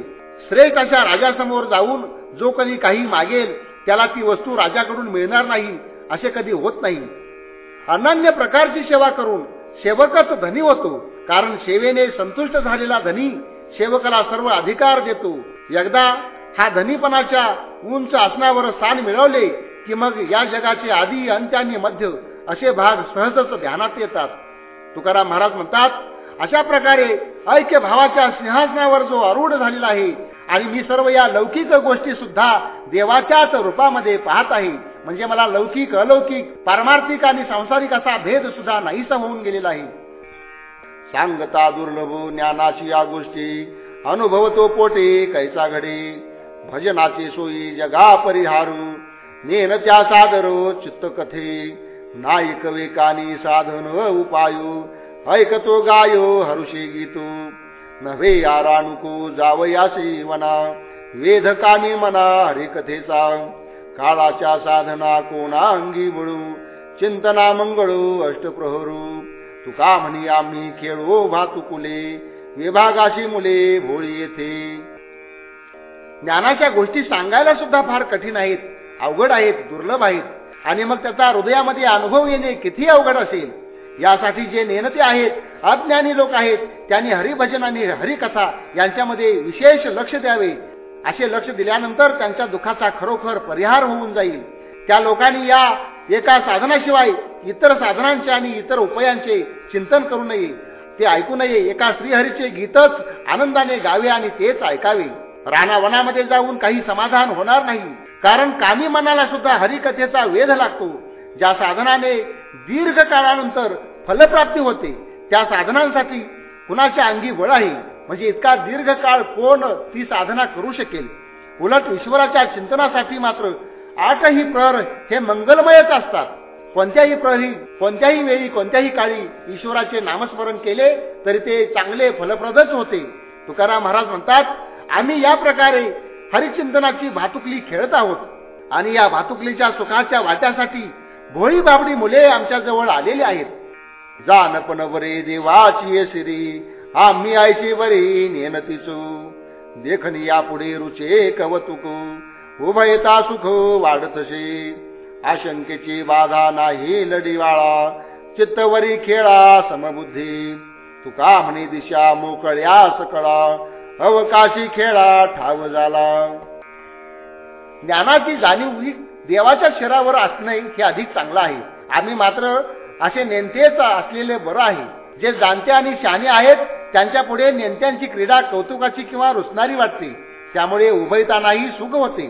श्रेष्ठ अशा राजासमोर जाऊन जो कधी काही मागेल त्याला ती वस्तू राजाकडून मिळणार नाही असे कधी होत नाही. अनन्य प्रकारची सेवा करून सेवकच धनी होतो कारण सेवेने संतुष्ट झालेला धनी सेवकाला सर्व अधिकार देतो. एकदा हा धनीपणाच्या उंच आसनावर स्थान मिळवले की मग या जगाचे आधी अंत्याने मध्य असे भाग सहजच ध्यानात येतात. तुकाराम महाराज म्हणतात अशा प्रकारे ऐक्य भावाच्या सिंहासनावर जो आरूढ झालेला आहे आणि मी सर्व या लौकिक गोष्टी सुद्धा देवाच्याच रूपामध्ये पाहत आहे. म्हणजे मला लौकिक अलौकिक पारमार्थिक आणि सांसारिक असा भेद सुद्धा नाहीसा होऊन गेलेला आहे. सांगता दुर्लभ ज्ञानाची या गोष्टी अनुभवतो पोटे कैसा घडे? भजनाची सोयी जगा परिहारू नेन त्या सादरो चित्त कथे नाईक वेकानी साधन उपायो ऐकतो गायो हरुषे गीतो. नव्हे आराणुको जावयासी वना वेध कामी मना हरिकथेचा. काळाच्या साधना कोणा अंगी वळू. चिंतना मंगळू अष्टप्रहरू. तुका म्हणी आम्ही खेळो भातुकुले विभागाशी मुले भोळी येथे. ज्ञानाच्या गोष्टी सांगायला सुद्धा फार कठीण आहेत. अवघड आहेत दुर्लभ आहेत. आणि मग त्याचा हृदयामध्ये अनुभव येणे किती अवघड असेल? यासाठी जे नेनते आहेत अज्ञानी लोक आहेत त्यांनी हरिभजन आणि हरिकथा यांच्यामध्ये विशेष लक्ष द्यावे. असे लक्ष दिल्यानंतर त्यांच्या दुःखाचा खरोखर परिहार होऊन जाईल. त्या लोकांनी या एका साधनाशिवाय इतर साधनांचे आणि इतर उपायांचे चिंतन करू नये. ते ऐकू नये. एका श्रीहरीचे गीतच आनंदाने गावे आणि तेच ऐकावे. रानावनामध्ये जाऊन काही समाधान होणार नाही. कारण कामी मनाला सुद्धा हरिकथेचा वेध लागतो. ज्या साधनाने दीर्घ काळानंतर फलप्राप्ती होते. त्या साधनांसाठी कुणाच्या अंगी बळ आहे? म्हणजे इतका दीर्घ काळ कोण ती साधना करू शकेल? उलट ईश्वराच्या चिंतनासाठी मात्र आठही प्रहर हे मंगलमयच असतात. कोणत्याही प्रहरी कोणत्याही वेळी कोणत्याही काळी ईश्वराचे नामस्मरण केले तरी ते चांगले फलप्रदच होते. तुकाराम महाराज म्हणतात आम्ही या प्रकारे हरिचिंतनाची भातुकली खेळत आहोत. आणि या भातुकलीच्या सुखाच्या वाट्यासाठी भोळी बाबडी मुले आमच्या जवळ आलेली आहेत. जानपण बरे देवाची श्री आम्ही आयचे बरी नेनतीचू. देखनी यापुढे रुचे कवतुक उभयता सुख वाढतसे. आशंकेची बाधा नाही लढीवाळा चित्तवरी खेळा समबुद्धी. तुका म्हणे दिशा मोकळ्या सकळा अवकाशी खेळा ठाव झाला. ज्ञानाची जाणीव ही देवाच्या शरीरावर असणे हे अधिक चांगलं आहे. आम्ही मात्र असे नेमतेच असलेले बरं आहे. जे जाणते आणि शहाणे आहेत त्यांच्या पुढे नेमत्यांची क्रीडा कौतुकाची किंवा रुसणारी वाटते. त्यामुळे उभयतानाही सुख होते.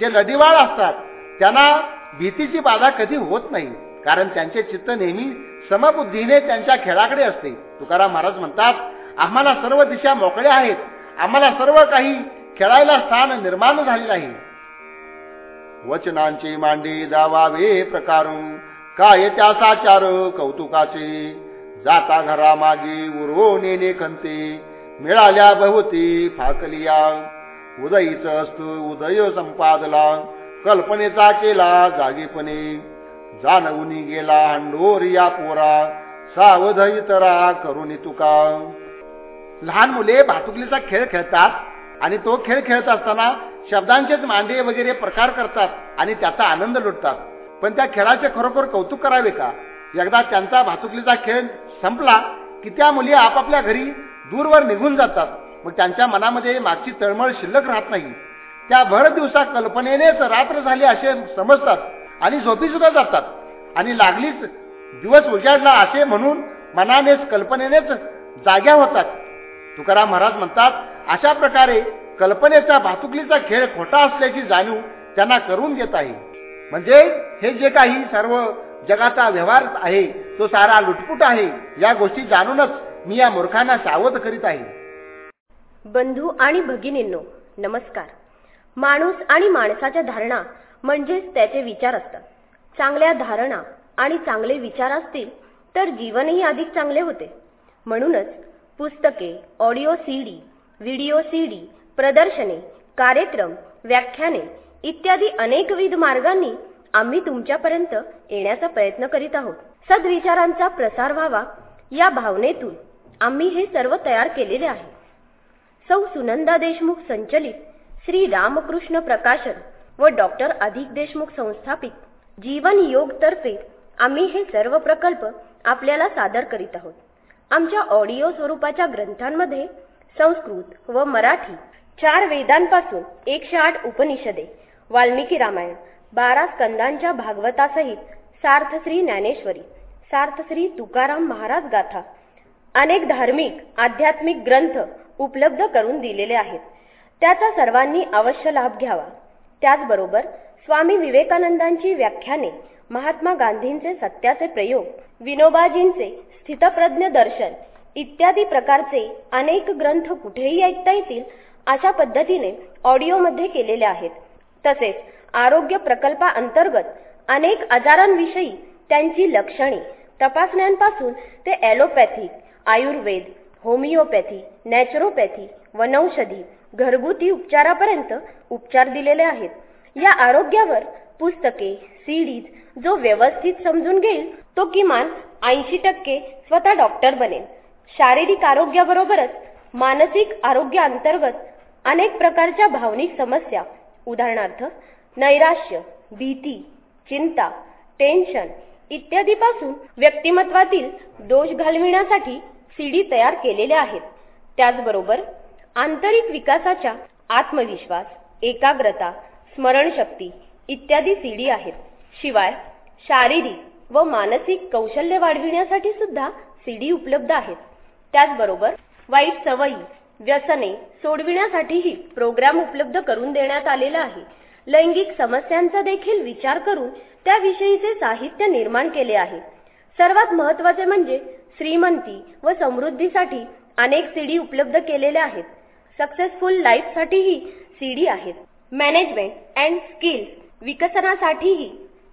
जे लढीवाळ असतात त्यांना भीतीची बाधा कधी होत नाही कारण त्यांचे चित्त नेहमी समबुद्धीने त्यांच्या खेळाकडे असते. तुकाराम महाराज म्हणतात आम्हाला सर्व दिशा मोकळ्या आहेत. आम्हाला सर्व काही खेळायला स्थान निर्माण झालेलं आहे. वचनांची मांडी दावावे प्रकारू काय त्या साचार कौतुकाचे? जाता घरा मागे उरो नेने खंते. मिळाल्या बहुती फाकलिया. उदयीच असतो उदय संपादला. कल्पनेचा केला जागेपणे. जाणवून गेला अंडोर या पोरा. सावध इतरा करून तुका. लहान मुले भातुकलीचा खेळ खेळतात आणि तो खेळ खेळत असताना शब्दांचेच मांडे वगैरे प्रकार करतात आणि त्याचा आनंद लुटतात. पण त्या खेळाचे खरोखर कौतुक करावे का? एकदा त्यांचा भातुकलीचा खेळ संपला की त्या मुली आपापल्या घरी दूरवर निघून जातात. मग त्यांच्या मनामध्ये मागची तळमळ शिल्लक राहत नाही. त्या भर दिवसा कल्पनेनेच रात्र झाली असे समजतात आणि झोपी सुद्धा जातात. आणि लागलीच दिवस उजाडला असे म्हणून मनानेच कल्पनेनेच जाग्या होतात. तुकाराम महाराज म्हणतात अशा प्रकारे कल्पनेचा भातुकलीचा खेळ खोटा असल्याची जाणीव त्यांना करून घेत आहे. म्हणजे हे जे काही सर्व जगाचा व्यवहार आहे तो सारा लुटपुट आहे या गोष्टी जाणूनच मी या मूर्खांना सावध करीत आहे. बंधू आणि भगिनींनो नमस्कार. माणूस आणि माणसाच्या धारणा म्हणजेच त्याचे विचार असतात. चांगल्या धारणा आणि चांगले विचार असतील तर जीवनही अधिक चांगले होते. म्हणूनच पुस्तके ऑडिओ सीडी व्हिडिओ सीडी प्रदर्शने कार्यक्रम व्याख्याने इत्यादी अनेकविध मार्गांनी आम्ही तुमच्यापर्यंत येण्याचा प्रयत्न करीत आहोत. सद्विचारांचा प्रसार व्हावा या भावनेतून आम्ही हे सर्व तयार केलेले आहे. सौ सुनंदा देशमुख संचलित श्री रामकृष्ण प्रकाशन व डॉक्टर अधिक देशमुख संस्थापित जीवन योग तर्फे आम्ही हे सर्व प्रकल्प आपल्याला सादर करीत आहोत. आमच्या ऑडिओ स्वरूपाच्या ग्रंथांमध्ये संस्कृत व मराठी चार वेदांपासून एकशे आठ उपनिषदे वाल्मिकी रामायण बारा स्कंदांच्या भागवतासहित सार्थश्री ज्ञानेश्वरी सार्थश्री तुकाराम महाराज गाथा अनेक धार्मिक आध्यात्मिक ग्रंथ उपलब्ध करून दिलेले आहेत. त्याचा सर्वांनी अवश्य लाभ घ्यावा. त्याचबरोबर स्वामी विवेकानंदांची व्याख्याने महात्मा गांधींचे सत्याचे प्रयोग विनोबाजींचे स्थितप्रज्ञ दर्शन इत्यादी प्रकारचे अनेक ग्रंथ कुठेही ऐकता येतील अशा पद्धतीने ऑडिओमध्ये केलेले आहेत. तसेच आरोग्य प्रकल्पाअंतर्गत अनेक आजारांविषयी त्यांची लक्षणे तपासण्यांपासून ते ऍलोपॅथी आयुर्वेद होमिओपॅथी नॅचरोपॅथी वनौषधी घरगुती उपचारापर्यंत उपचार दिलेले आहेत. या आरोग्यावर पुस्तके सीडीज जो व्यवस्थित समजून घेईल तो किमान ऐंशी टक्के स्वतः डॉक्टर बनेल. शारीरिक आरोग्याबरोबरच मानसिक आरोग्याअंतर्गत अनेक प्रकारच्या भावनिक समस्या. उदाहरणार्थ नैराश्य भीती चिंता टेन्शन इत्यादीपासून व्यक्तिमत्वातील दोष घालविण्यासाठी सीडी तयार केलेल्या आहेत. त्याचबरोबर आंतरिक विकासाच्या आत्मविश्वास एकाग्रता स्मरणशक्ती इत्यादी सीडी आहेत. शिवाय शारीरिक व मानसिक कौशल्य वाढविण्यासाठी सुद्धा सीडी उपलब्ध आहेत. त्याचबरोबर वाईट सवयी व्यसने सोडविण्यासाठीही प्रोग्राम उपलब्ध करून देण्यात आलेला आहे. लैंगिक समस्यांचा देखील विचार करून त्याविषयीचे साहित्य निर्माण केले आहे. सर्वात महत्त्वाचे म्हणजे श्रीमंती व समृद्धीसाठी अनेक सीडी उपलब्ध केलेल्या आहेत. सक्सेसफुल लाईफसाठीही सीडी आहेत. मॅनेजमेंट अँड स्किल्स विकसनासाठीही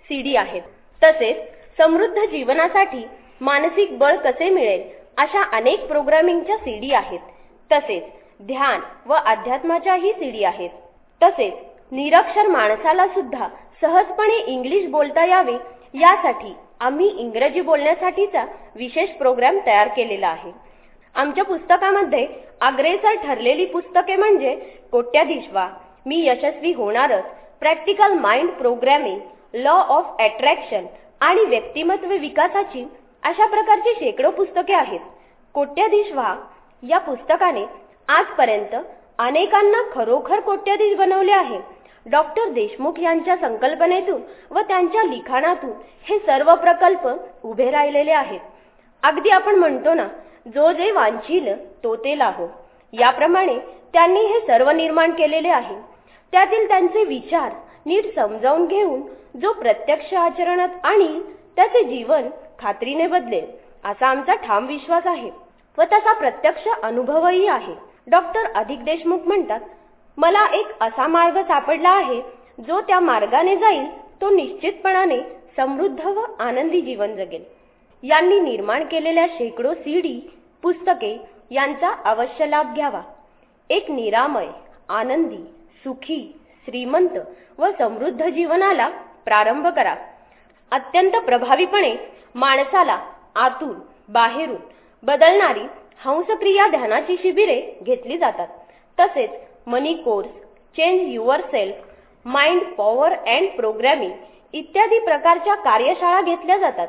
सीडी आहेत. तसेच समृद्ध जीवनासाठी मानसिक बळ कसे मिळेल अशा अनेक प्रोग्रामिंगच्या सीडी आहेत. तसेच ध्यान व अध्यात्माच्याही सीडी आहेत. तसेच निरक्षर माणसाला सुद्धा सहजपणे इंग्लिश बोलता यावे यासाठी आम्ही इंग्रजी बोलण्यासाठीचा विशेष प्रोग्राम तयार केलेला आहे. आमच्या पुस्तकामध्ये अग्रेसर ठरलेली पुस्तके म्हणजे कोट्याधीश व्हा मी यशस्वी होणारच practical mind programming law of attraction आणि व्यक्तिमत्व विकासाची अशा प्रकारची शेकडो पुस्तके आहेत. कोट्याधीश व्हा या पुस्तकाने आजपर्यंत अनेकांना खरोखर कोट्याधीश बनवले आहे. डॉक्टर देशमुख यांच्या संकल्पनेतून व त्यांच्या लिखाणातून हे सर्व प्रकल्प उभे राहिलेले आहेत. अगदी आपण म्हणतो ना जो जे वांछील तो ते लाहो. याप्रमाणे त्यांनी हे सर्व निर्माण केलेले आहे. त्यातील त्यांचे विचार नीट समजावून घेऊन जो प्रत्यक्ष आचरणात आणील त्याचे जीवन खात्रीने बदलेल असा आमचा ठाम विश्वास आहे. व तसा प्रत्यक्ष अनुभवही आहे. डॉक्टर अधिक देशमुख म्हणतात मला एक असा मार्ग सापडला आहे जो त्या मार्गाने जाईल तो निश्चितपणाने समृद्ध व आनंदी जीवन जगेल. यांनी निर्माण केलेल्या शेकडो सीडी पुस्तके यांचा अवश्य लाभ घ्यावा. एक निरामय आनंदी सुखी श्रीमंत व समृद्ध जीवनाला प्रारंभ करा. अत्यंत प्रभावीपणे माणसाला आतून बाहेरून बदलणारी हंसक्रिया ध्यानाची शिबिरे घेतली जातात. तसेच money course change yourself mind power and programming इत्यादी प्रकारच्या कार्यशाळा घेतल्या जातात.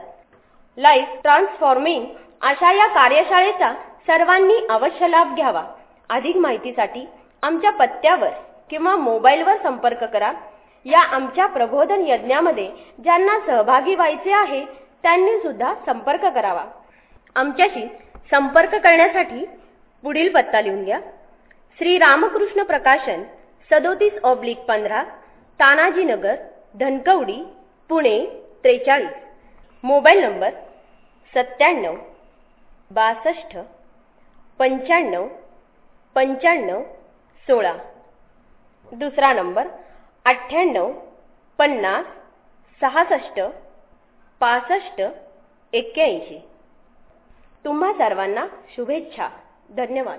लाईफ ट्रान्सफॉर्मिंग अशा या कार्यशाळेचा सर्वांनी अवश्य लाभ घ्यावा. अधिक माहितीसाठी आमच्या पत्त्यावर किंवा मोबाईलवर संपर्क करा. या आमच्या प्रबोधन यज्ञामध्ये ज्यांना सहभागी व्हायचे आहे त्यांनी सुद्धा संपर्क करावा. आमच्याशी संपर्क करण्यासाठी पुढील पत्ता लिहून घ्या. श्री रामकृष्ण प्रकाशन सदोतीस ऑब्लिक पंधरा तानाजीनगर धनकवडी पुणे त्रेचाळीस. मोबाईल नंबर सत्त्याण्णव बासष्ट पंच्याण्णव पंच्याण्णव सोळा. दुसरा नंबर अठ्ठ्याण्णव पन्नास सहासष्ट पासष्ट एक्क्याऐंशी. तुम्हा सर्वांना शुभेच्छा. धन्यवाद.